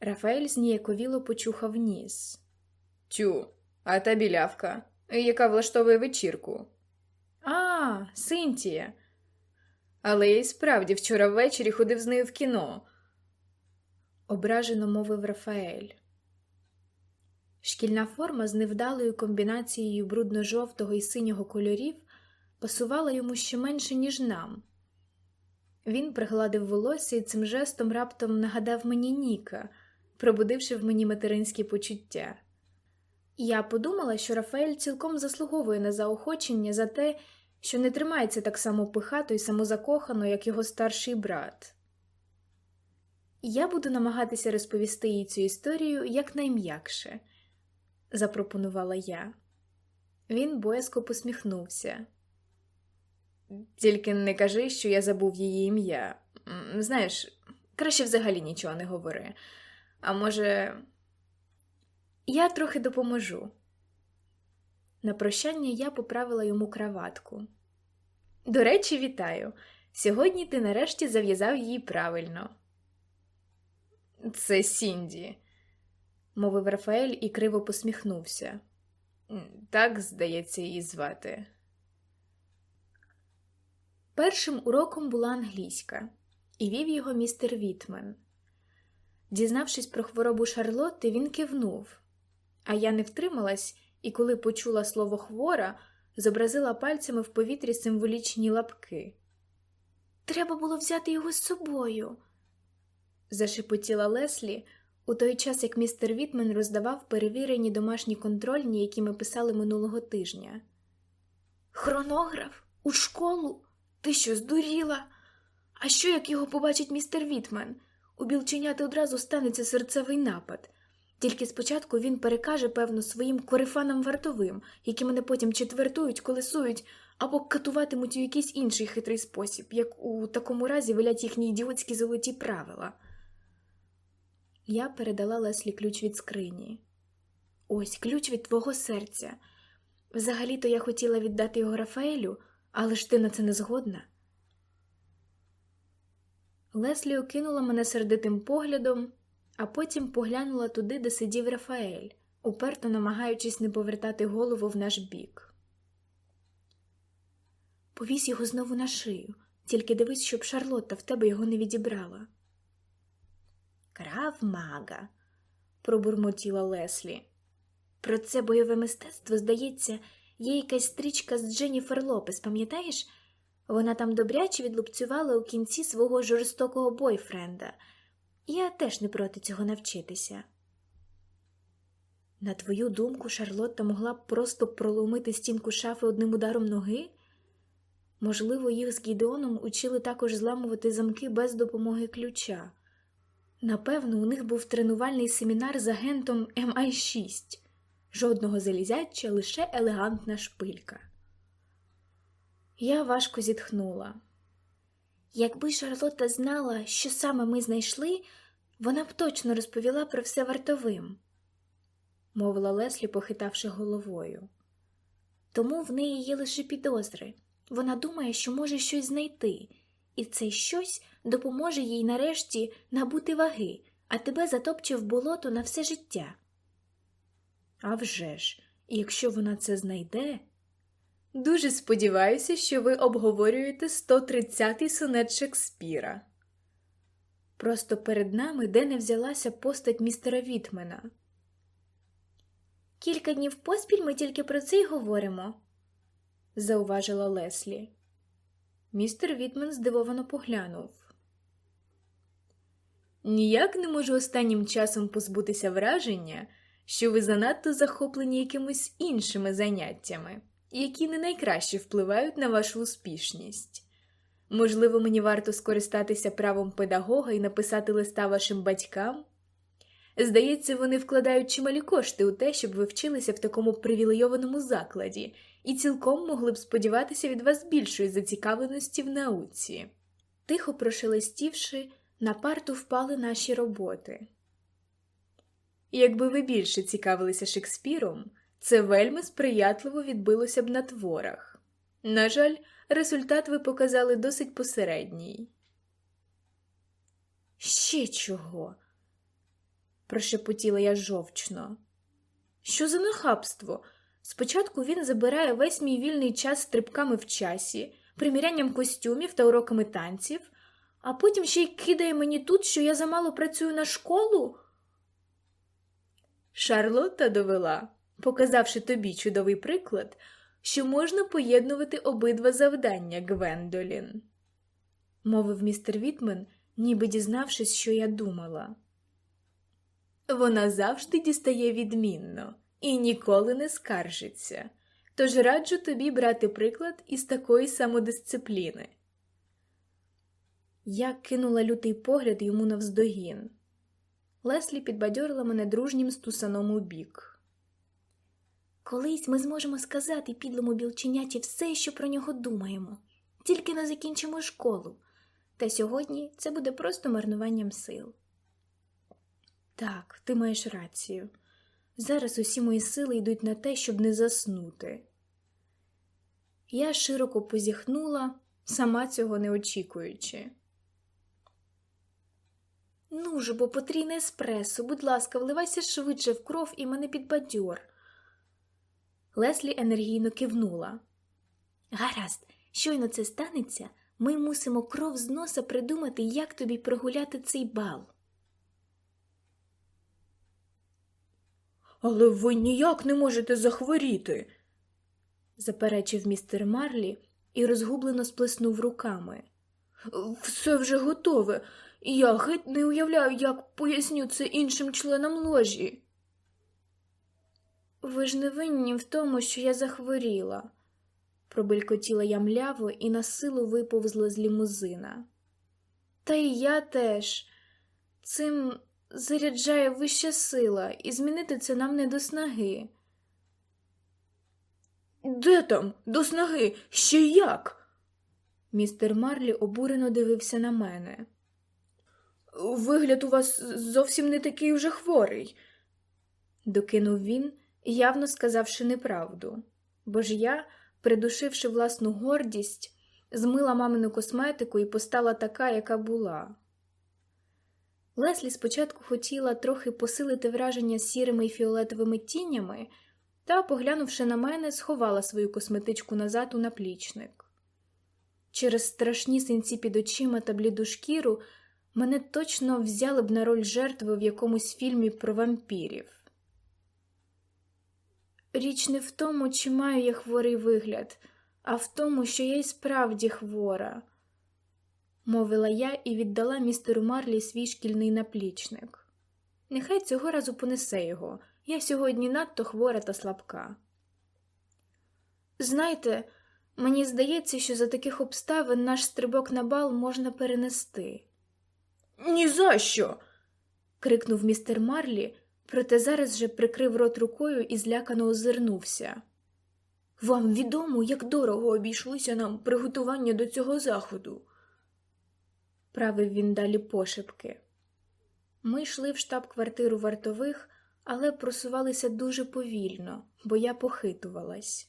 Speaker 1: Рафаель зніяковіло почухав ніс. Тю, а та білявка, яка влаштовує вечірку. А, Синтія. Але я й справді вчора ввечері ходив з нею в кіно, ображено мовив Рафаель. Шкільна форма з невдалою комбінацією брудно-жовтого і синього кольорів пасувала йому ще менше, ніж нам. Він пригладив волосся і цим жестом раптом нагадав мені Ніка, пробудивши в мені материнські почуття. Я подумала, що Рафаель цілком заслуговує на заохочення за те, що не тримається так само пихато і самозакохано, як його старший брат. Я буду намагатися розповісти їй цю історію якнайм'якше, запропонувала я. Він боязко посміхнувся. Тільки не кажи, що я забув її ім'я. Знаєш, краще взагалі нічого не говори. А може, я трохи допоможу. На прощання я поправила йому краватку. До речі, вітаю. Сьогодні ти нарешті зав'язав її правильно. Це Сінді, мовив Рафаель і криво посміхнувся. Так, здається, її звати. Першим уроком була англійська, і вів його містер Вітмен. Дізнавшись про хворобу Шарлотти, він кивнув, а я не втрималась і, коли почула слово хвора, зобразила пальцями в повітрі символічні лапки. Треба було взяти його з собою, зашепотіла Леслі у той час, як містер Вітмен роздавав перевірені домашні контрольні, які ми писали минулого тижня. Хронограф у школу? Ти що здуріла? А що, як його побачить містер Вітмен? У білченяти одразу станеться серцевий напад. Тільки спочатку він перекаже, певно, своїм корефанам вартовим, які мене потім четвертують, колесують або катуватимуть у якийсь інший хитрий спосіб, як у такому разі велять їхні ідіотські золоті правила. Я передала Леслі ключ від скрині. Ось ключ від твого серця. Взагалі-то я хотіла віддати його Рафаелю, але ж ти на це не згодна. Леслі окинула мене сердитим поглядом, а потім поглянула туди, де сидів Рафаель, уперто намагаючись не повертати голову в наш бік. Повісь його знову на шию, тільки дивись, щоб Шарлотта в тебе його не відібрала. Крав мага, пробурмотіла Леслі. Про це бойове мистецтво, здається, є якась стрічка з Дженніфер Лопес, пам'ятаєш? Вона там добряче відлупцювала у кінці свого жорстокого бойфренда. Я теж не проти цього навчитися. На твою думку, Шарлотта могла б просто проломити стінку шафи одним ударом ноги? Можливо, їх з Гідеоном учили також зламувати замки без допомоги ключа. Напевно, у них був тренувальний семінар з агентом MI6. Жодного залізяча, лише елегантна шпилька. Я важко зітхнула. Якби Шарлотта знала, що саме ми знайшли, вона б точно розповіла про все вартовим, мовила Леслі, похитавши головою. Тому в неї є лише підозри. Вона думає, що може щось знайти, і це щось допоможе їй нарешті набути ваги, а тебе затопче в болото на все життя. А вже ж, якщо вона це знайде, Дуже сподіваюся, що ви обговорюєте 130-й сонет Шекспіра. Просто перед нами де не взялася постать містера Вітмена.
Speaker 2: Кілька днів поспіль ми тільки про це й говоримо,
Speaker 1: зауважила Леслі. Містер Вітмен здивовано поглянув. Ніяк не можу останнім часом позбутися враження, що ви занадто захоплені якимись іншими заняттями, які не найкраще впливають на вашу успішність. Можливо, мені варто скористатися правом педагога і написати листа вашим батькам? Здається, вони вкладають чималі кошти у те, щоб ви вчилися в такому привілейованому закладі, і цілком могли б сподіватися від вас більшої зацікавленості в науці. Тихо прошелестівши, на парту впали наші роботи. Якби ви більше цікавилися Шекспіром, це вельми сприятливо відбилося б на творах. На жаль, результат ви показали досить посередній. Ще чого? прошепотіла я жовчно. Що за нахабство? Спочатку він забирає весь мій вільний час стрибками в часі, примірянням костюмів та уроками танців, а потім ще й кидає мені тут, що я замало працюю на школу. Шарлотта довела, показавши тобі чудовий приклад, що можна поєднувати обидва завдання, Гвендолін, мовив містер Вітмен, ніби дізнавшись, що я думала. Вона завжди дістає відмінно і ніколи не скаржиться, тож раджу тобі брати приклад із такої самодисципліни. Я кинула лютий погляд йому навздогін. Леслі підбадьорила мене дружнім стусаном у бік.
Speaker 2: Колись ми зможемо сказати підлому білченяті все, що про нього думаємо, тільки не закінчимо школу, та сьогодні це буде просто марнуванням сил.
Speaker 1: Так, ти маєш рацію. Зараз усі мої сили йдуть на те, щоб не заснути. Я широко позіхнула, сама цього не очікуючи.
Speaker 2: Ну ж, бо потрійне еспресо, будь ласка, вливайся швидше в кров і мене підбадьор.
Speaker 1: Леслі енергійно кивнула.
Speaker 2: Гаразд, щойно це станеться, ми мусимо кров з носа придумати, як тобі прогуляти цей бал.
Speaker 1: Але ви ніяк не можете захворіти, заперечив містер Марлі і розгублено сплеснув руками. Все вже готове, і я геть не уявляю, як поясню це іншим членам ложі. Ви ж не винні в тому, що я захворіла, пробелькотіла я мляво і на силу виповзла з лімузина. Та й я теж. Цим заряджає вища сила, і змінити це нам не до снаги. Де там, до снаги? Ще як? Містер Марлі обурено дивився на мене. Вигляд у вас зовсім не такий уже хворий, докинув він, явно сказавши неправду, бо ж я, придушивши власну гордість, змила мамину косметику і постала така, яка була. Леслі спочатку хотіла трохи посилити враження сірими й фіолетовими тінями, та, поглянувши на мене, сховала свою косметичку назад у наплічник. Через страшні синці під очима та бліду шкіру мене точно взяли б на роль жертви в якомусь фільмі про вампірів. Річ не в тому, чи маю я хворий вигляд, а в тому, що я й справді хвора мовила я і віддала містеру Марлі свій шкільний наплічник. Нехай цього разу понесе його. Я сьогодні надто хвора та слабка. Знаєте, мені здається, що за таких обставин наш стрибок на бал можна перенести. «Ні за що!» – крикнув містер Марлі, проте зараз же прикрив рот рукою і злякано озирнувся. Вам відомо, як дорого обійшлося нам приготування до цього заходу правив він далі пошепки. Ми йшли в штаб-квартиру вартових, але просувалися дуже повільно, бо я похитувалась.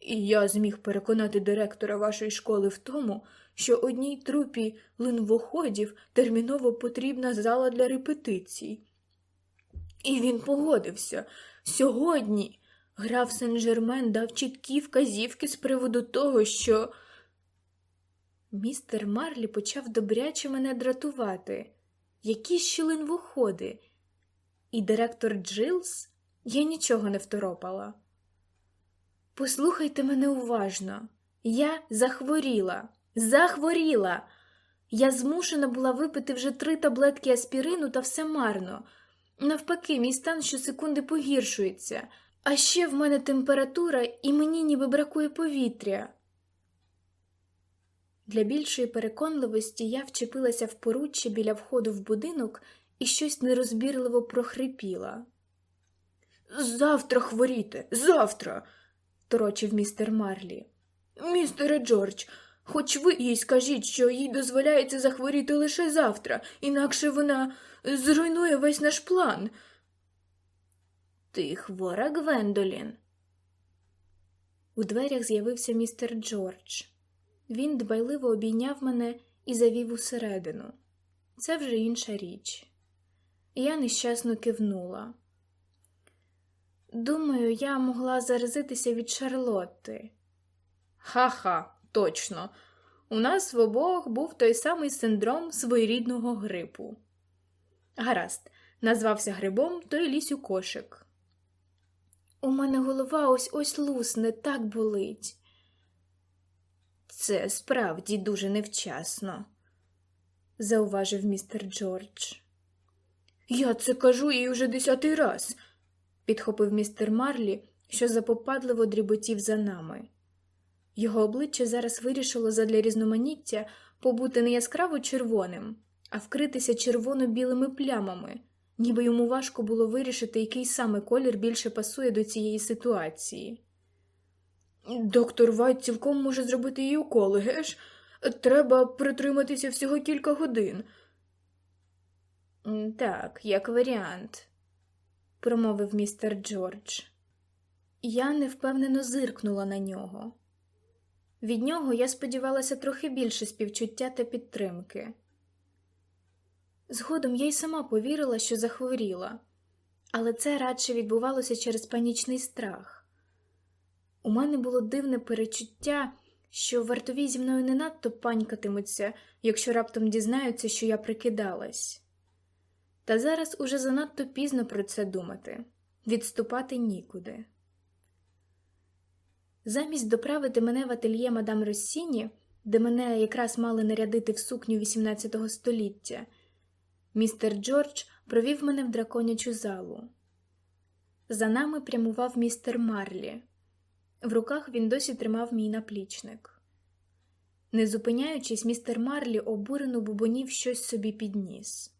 Speaker 1: І я зміг переконати директора вашої школи в тому, що одній трупі линвоходів терміново потрібна зала для репетицій. І він погодився сьогодні, Граф Сен-Жермен дав чіткі вказівки з приводу того, що. Містер Марлі почав добряче мене дратувати. Які щілин виходи. І директор Джилс я нічого не второпала. Послухайте мене уважно. Я захворіла, захворіла. Я змушена була випити вже три таблетки аспірину та все марно. Навпаки, мій стан щосекунди погіршується, а ще в мене температура і мені ніби бракує повітря. Для більшої переконливості я вчепилася в поруччя біля входу в будинок і щось нерозбірливо прохрипіла. Завтра хворіти, завтра, торочив містер Марлі. Містере Джордж, хоч ви їй скажіть, що їй дозволяється захворіти лише завтра, інакше вона зруйнує весь наш план. Ти хвора, Гвендолін. У дверях з'явився містер Джордж. Він дбайливо обійняв мене і завів усередину. Це вже інша річ. Я нещасно кивнула. Думаю, я могла заразитися від Шарлотти. Ха-ха, точно. У нас в обох був той самий синдром своєрідного грипу. Гаразд, назвався грибом, то й лізь у кошик. У мене голова ось ось лусне, так болить. Це справді дуже невчасно, зауважив містер Джордж. Я це кажу їй уже десятий раз, підхопив містер Марлі, що запопадливо дріботів за нами. Його обличчя зараз вирішило задля різноманіття побути не яскраво червоним, а вкритися червоно-білими плямами, ніби йому важко було вирішити, який саме колір більше пасує до цієї ситуації. Доктор Вайт цілком може зробити їй уколи, еге ж? Треба притриматися всього кілька годин. Так, як варіант, промовив містер Джордж. Я невпевнено зиркнула на нього. Від нього я сподівалася трохи більше співчуття та підтримки. Згодом я й сама повірила, що захворіла, але це радше відбувалося через панічний страх. У мене було дивне перечуття, що вартові зі мною не надто панькатимуться, якщо раптом дізнаються, що я прикидалась. Та зараз уже занадто пізно про це думати відступати нікуди. Замість доправити мене в ательє мадам Россіні, де мене якраз мали нарядити в сукню XVIII століття, містер Джордж провів мене в драконячу залу. За нами прямував містер Марлі. В руках він досі тримав мій наплічник. Не зупиняючись, містер Марлі обурено бубонів щось собі під ніс.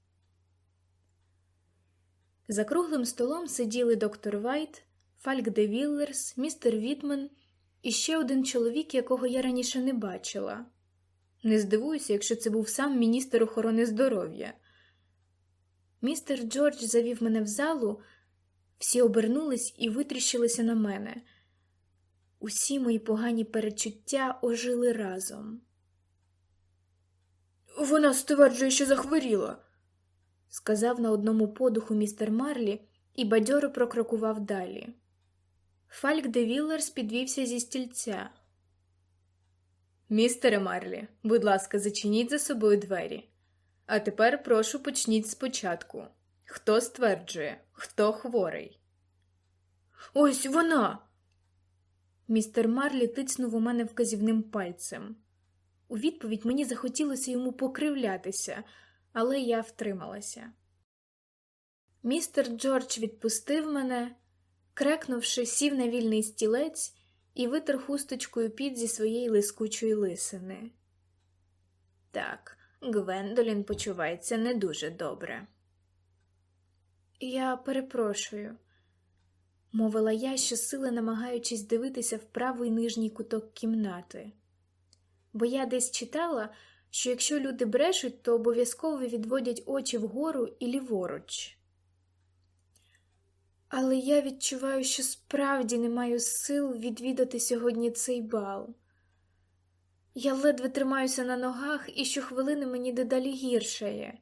Speaker 1: За круглим столом сиділи доктор Вайт, Фальк де Віллерс, містер Вітмен і ще один чоловік, якого я раніше не бачила. Не здивуюся, якщо це був сам міністр охорони здоров'я. Містер Джордж завів мене в залу, всі обернулись і витріщилися на мене. Усі мої погані передчуття ожили разом. Вона стверджує, що захворіла, сказав на одному подуху містер Марлі і бадьоро прокрокував далі. Фальк де Віллерс підвівся зі стільця. Містере Марлі, будь ласка, зачиніть за собою двері. А тепер прошу почніть спочатку. Хто стверджує, хто хворий? Ось вона. Містер Марлі тицнув у мене вказівним пальцем. У відповідь мені захотілося йому покривлятися, але я втрималася. Містер Джордж відпустив мене, крекнувши, сів на вільний стілець і витер хусточкою під зі своєї лискучої лисини. Так, Гвендолін почувається не дуже добре. Я перепрошую, мовила я, щосили намагаючись дивитися в правий нижній куток кімнати, бо я десь читала, що якщо люди брешуть, то обов'язково відводять очі вгору і ліворуч. Але я відчуваю, що справді не маю сил відвідати сьогодні цей бал. Я ледве тримаюся на ногах і щохвилини мені дедалі гіршає.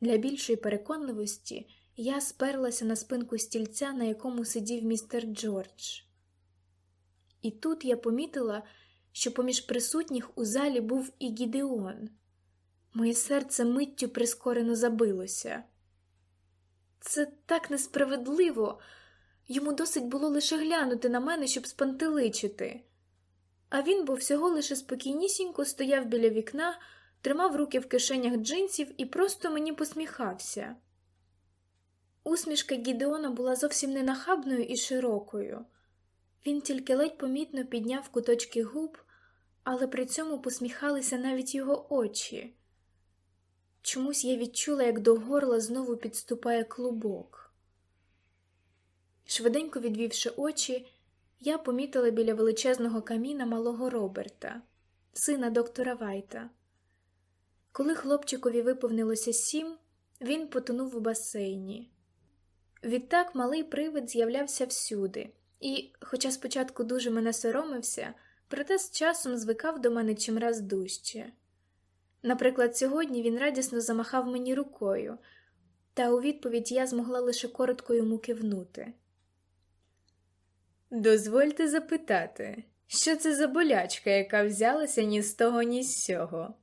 Speaker 1: Для більшої переконливості я сперлася на спинку стільця, на якому сидів містер Джордж. І тут я помітила, що поміж присутніх у залі був і Гідеон. Моє серце миттю прискорено забилося. Це так несправедливо. Йому досить було лише глянути на мене, щоб спантеличити. А він бо всього лише спокійнісінько стояв біля вікна, тримав руки в кишенях джинсів і просто мені посміхався. Усмішка Гідеона була зовсім не нахабною і широкою. Він тільки ледь помітно підняв куточки губ, але при цьому посміхалися навіть його очі. Чомусь я відчула, як до горла знову підступає клубок. Швиденько відвівши очі, я помітила біля величезного каміна малого Роберта, сина доктора Вайта. Коли хлопчикові виповнилося сім, він потонув у басейні. Відтак малий привид з'являвся всюди, і, хоча спочатку дуже мене соромився, проте з часом звикав до мене чимраз дужче. Наприклад, сьогодні він радісно замахав мені рукою, та у відповідь я змогла лише коротко йому кивнути. Дозвольте запитати, що це за болячка, яка взялася ні з того, ні з сього?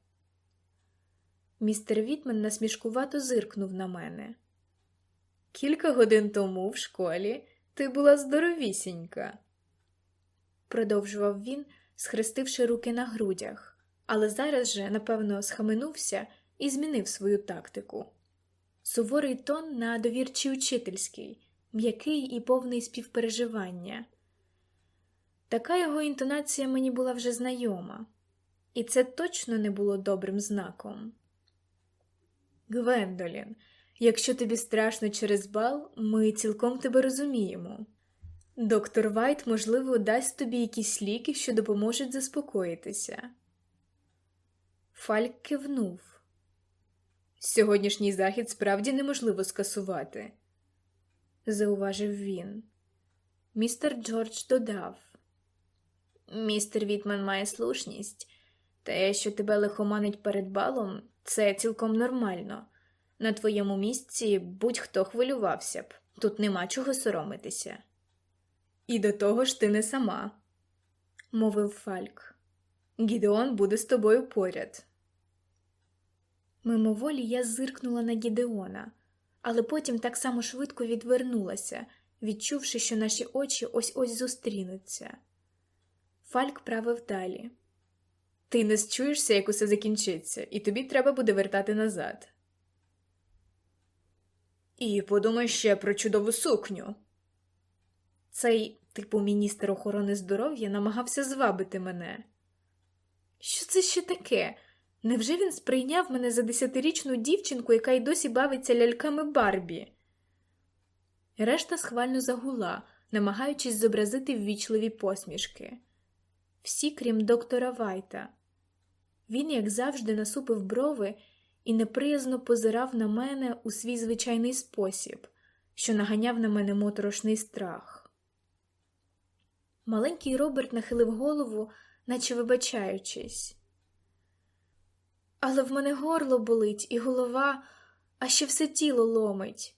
Speaker 1: Містер Вітмен насмішкувато зиркнув на мене. Кілька годин тому в школі ти була здоровісінька, продовжував він, схрестивши руки на грудях, але зараз же, напевно, схаменувся і змінив свою тактику. Суворий тон на довірчий учительський, м'який і повний співпереживання. Така його інтонація мені була вже знайома, і це точно не було добрим знаком. Гвендолін, якщо тобі страшно через бал, ми цілком тебе розуміємо. Доктор Вайт, можливо, дасть тобі якісь ліки, що допоможуть заспокоїтися. Фальк кивнув. Сьогоднішній захід справді неможливо скасувати, зауважив він. Містер Джордж додав. Містер Вітман має слушність. Те, що тебе лихоманить перед балом, це цілком нормально. На твоєму місці будь-хто хвилювався б, тут нема чого соромитися. І до того ж ти не сама, мовив Фальк. Гідеон буде з тобою поряд. Мимоволі я зиркнула на Гідеона, але потім так само швидко відвернулася, відчувши, що наші очі ось ось зустрінуться. Фальк правив далі. Ти не счуєшся, як усе закінчиться, і тобі треба буде вертати назад. І подумай ще про чудову сукню. Цей, типу, міністр охорони здоров'я намагався звабити мене. Що це ще таке? Невже він сприйняв мене за десятирічну дівчинку, яка й досі бавиться ляльками Барбі? Решта схвально загула, намагаючись зобразити ввічливі посмішки. Всі, крім доктора Вайта. Він, як завжди, насупив брови і неприязно позирав на мене у свій звичайний спосіб, що наганяв на мене моторошний страх. Маленький Роберт нахилив голову, наче вибачаючись. Але в мене горло болить і голова, а ще все тіло ломить,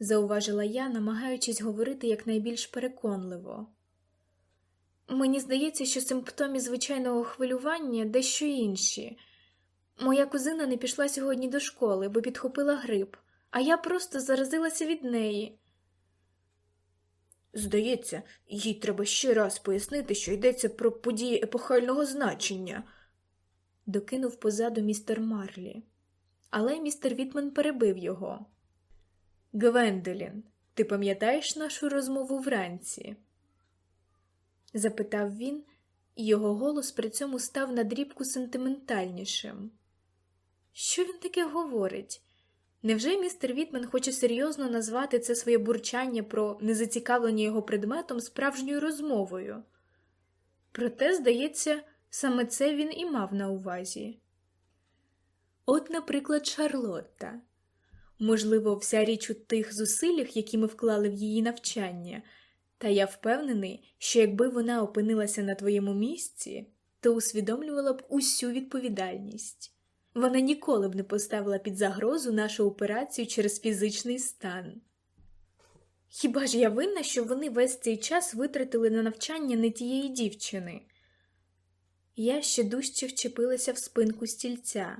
Speaker 1: зауважила я, намагаючись говорити якнайбільш переконливо. Мені здається, що симптоми звичайного хвилювання дещо інші. Моя кузина не пішла сьогодні до школи, бо підхопила грип, а я просто заразилася від неї. Здається, їй треба ще раз пояснити, що йдеться про події епохального значення, докинув позаду містер Марлі. Але містер Вітман перебив його. Гвендолін, ти пам'ятаєш нашу розмову вранці? запитав він, і його голос при цьому став на дрібку сентиментальнішим. Що він таке говорить? Невже містер Вітмен хоче серйозно назвати це своє бурчання про незацікавлення його предметом справжньою розмовою? Проте, здається, саме це він і мав на увазі. От, наприклад, Шарлотта. Можливо, вся річ у тих зусиллях, які ми вклали в її навчання, та я впевнений, що якби вона опинилася на твоєму місці, то усвідомлювала б усю відповідальність. Вона ніколи б не поставила під загрозу нашу операцію через фізичний стан. Хіба ж я винна, що вони весь цей час витратили на навчання не тієї дівчини? Я ще дужче вчепилася в спинку стільця.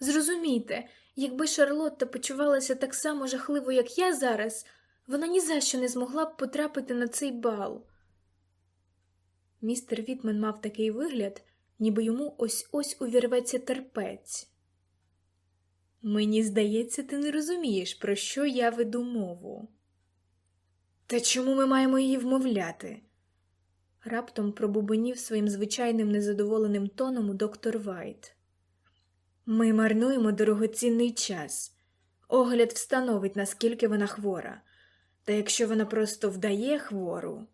Speaker 1: Зрозумійте, якби Шарлотта почувалася так само жахливо, як я зараз, вона ні за що не змогла б потрапити на цей бал. Містер Вітмен мав такий вигляд, ніби йому ось-ось увірветься терпець. Мені здається, ти не розумієш, про що я веду мову. Та чому ми маємо її вмовляти? раптом пробубонів своїм звичайним незадоволеним тоном доктор Вайт. Ми марнуємо дорогоцінний час. Огляд встановить, наскільки вона хвора, та якщо вона просто вдає хвору.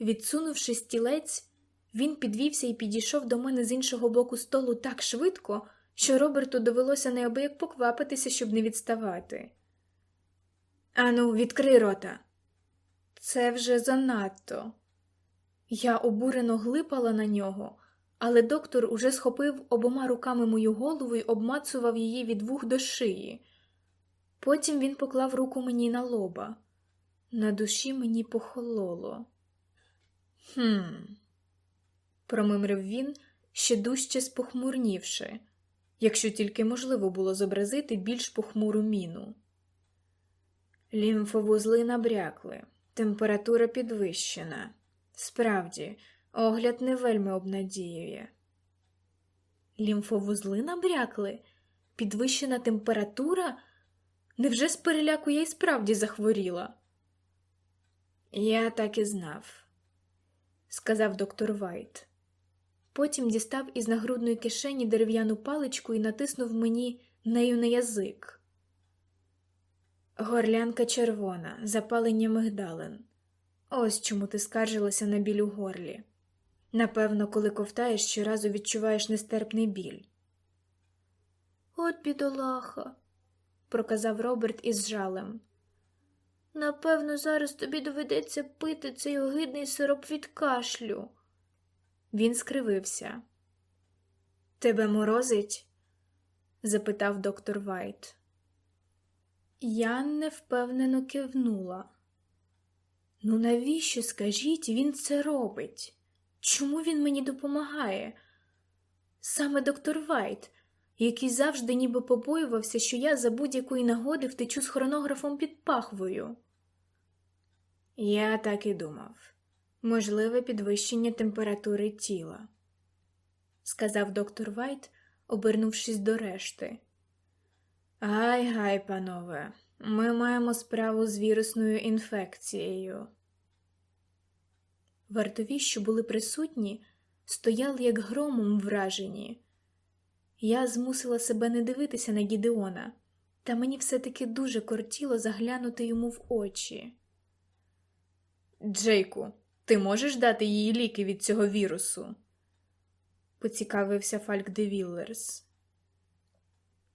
Speaker 1: Відсунувши стілець, він підвівся і підійшов до мене з іншого боку столу так швидко, що Роберту довелося неабияк поквапитися, щоб не відставати. Ану, відкрий рота. Це вже занадто. Я обурено глипала на нього, але доктор уже схопив обома руками мою голову і обмацував її від вух до шиї. Потім він поклав руку мені на лоба. На душі мені похололо. Хм, промимрив він, ще дужче спохмурнівши, якщо тільки можливо було зобразити більш похмуру міну. Лімфовузли набрякли, температура підвищена. Справді, огляд не вельми обнадіює. Лімфовузли набрякли, підвищена температура. Невже з переляку я й справді захворіла? Я так і знав, сказав доктор Вайт. Потім дістав із нагрудної кишені дерев'яну паличку і натиснув мені нею на язик. Горлянка червона, запалення мигдалин. Ось чому ти скаржилася на біль у горлі. Напевно, коли ковтаєш, щоразу відчуваєш нестерпний біль. От бідолаха, проказав Роберт із жалем. Напевно, зараз тобі доведеться пити цей огидний сироп від кашлю. Він скривився. Тебе морозить? запитав доктор Вайт. Я невпевнено кивнула. Ну, навіщо, скажіть, він це робить? Чому він мені допомагає? Саме доктор Вайт, який завжди ніби побоювався, що я за будь-якої нагоди втечу з хронографом під пахвою. Я так і думав можливе підвищення температури тіла, сказав доктор Вайт, обернувшись до решти. Гай, гай, панове, ми маємо справу з вірусною інфекцією. Вартові, що були присутні, стояли як громом вражені. Я змусила себе не дивитися на Гідеона, та мені все-таки дуже кортіло заглянути йому в очі. Джейку, ти можеш дати їй ліки від цього вірусу? поцікавився Фальк де Віллерс.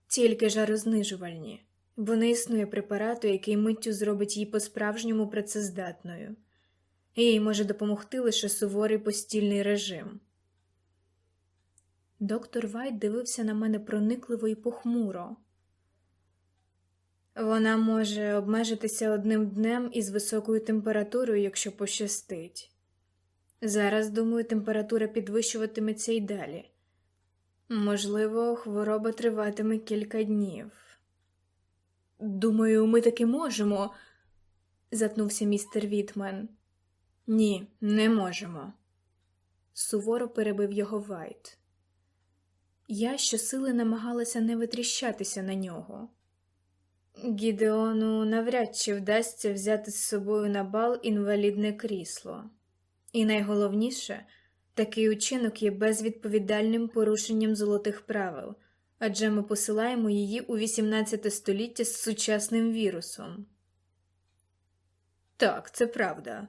Speaker 1: Тільки жарознижувальні, бо не існує препарату, який миттю зробить її по-справжньому працездатною. Їй може допомогти лише суворий постільний режим. Доктор Вайт дивився на мене проникливо і похмуро. Вона може обмежитися одним днем із високою температурою, якщо пощастить. Зараз, думаю, температура підвищуватиметься й далі. Можливо, хвороба триватиме кілька днів. Думаю, ми таки можемо, затнувся містер Вітмен. Ні, не можемо. Суворо перебив його Вайт. Я щосили намагалася не витріщатися на нього. Гідеону навряд чи вдасться взяти з собою на бал інвалідне крісло. І найголовніше, такий учинок є безвідповідальним порушенням золотих правил, адже ми посилаємо її у XVIII століття з сучасним вірусом. Так, це правда,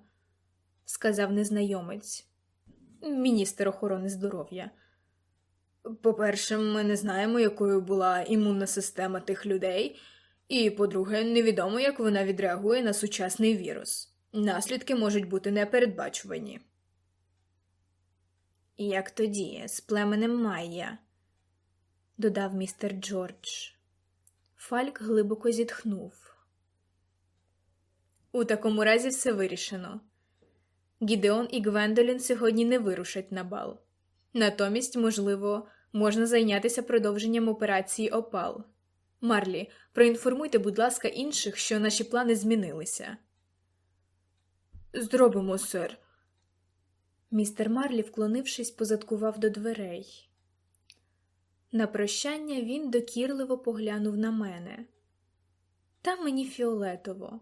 Speaker 1: сказав незнайомець, міністр охорони здоров'я. По-перше, ми не знаємо, якою була імунна система тих людей. І, по-друге, невідомо, як вона відреагує на сучасний вірус. Наслідки можуть бути непередбачувані. Як тоді, з племенем Майя, додав містер Джордж. Фальк глибоко зітхнув. У такому разі все вирішено. Гідеон і Гвендолін сьогодні не вирушать на бал. Натомість, можливо, можна зайнятися продовженням операції Опал. Марлі, проінформуйте, будь ласка, інших, що наші плани змінилися. Зробимо, сер. Містер Марлі, вклонившись, позадкував до дверей. На прощання він докірливо поглянув на мене. Та мені фіолетово.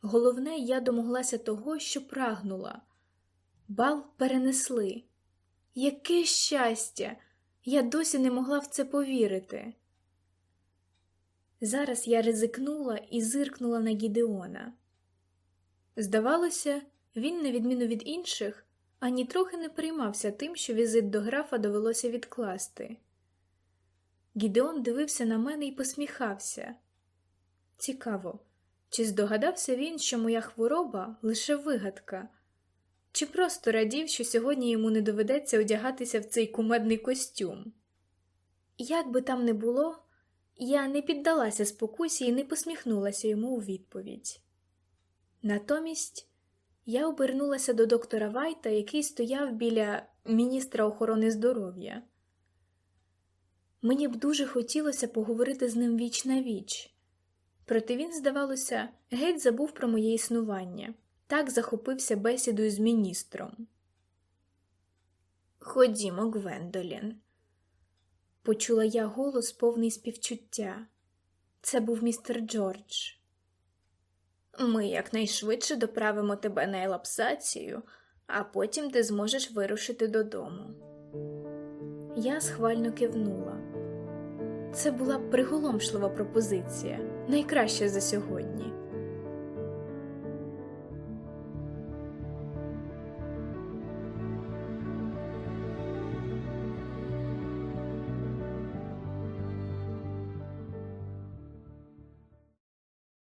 Speaker 1: Головне, я домоглася того, що прагнула. Бал перенесли. Яке щастя! Я досі не могла в це повірити. Зараз я ризикнула і зиркнула на Гідеона. Здавалося, він, на відміну від інших, ані трохи не переймався тим, що візит до графа довелося відкласти. Гідеон дивився на мене і посміхався. Цікаво, чи здогадався він, що моя хвороба лише вигадка, чи просто радів, що сьогодні йому не доведеться одягатися в цей кумедний костюм? Як би там не було, я не піддалася спокусі і не посміхнулася йому у відповідь. Натомість я обернулася до доктора Вайта, який стояв біля міністра охорони здоров'я. Мені б дуже хотілося поговорити з ним віч на віч. Проте він, здавалося, геть забув про моє існування, так захопився бесідою з міністром. Ходімо, Гвендолін, почула я голос повний співчуття. Це був містер Джордж. Ми якнайшвидше доправимо тебе на елапсацію, а потім ти зможеш вирушити додому. Я схвально кивнула. Це була приголомшлива пропозиція, найкраща за сьогодні.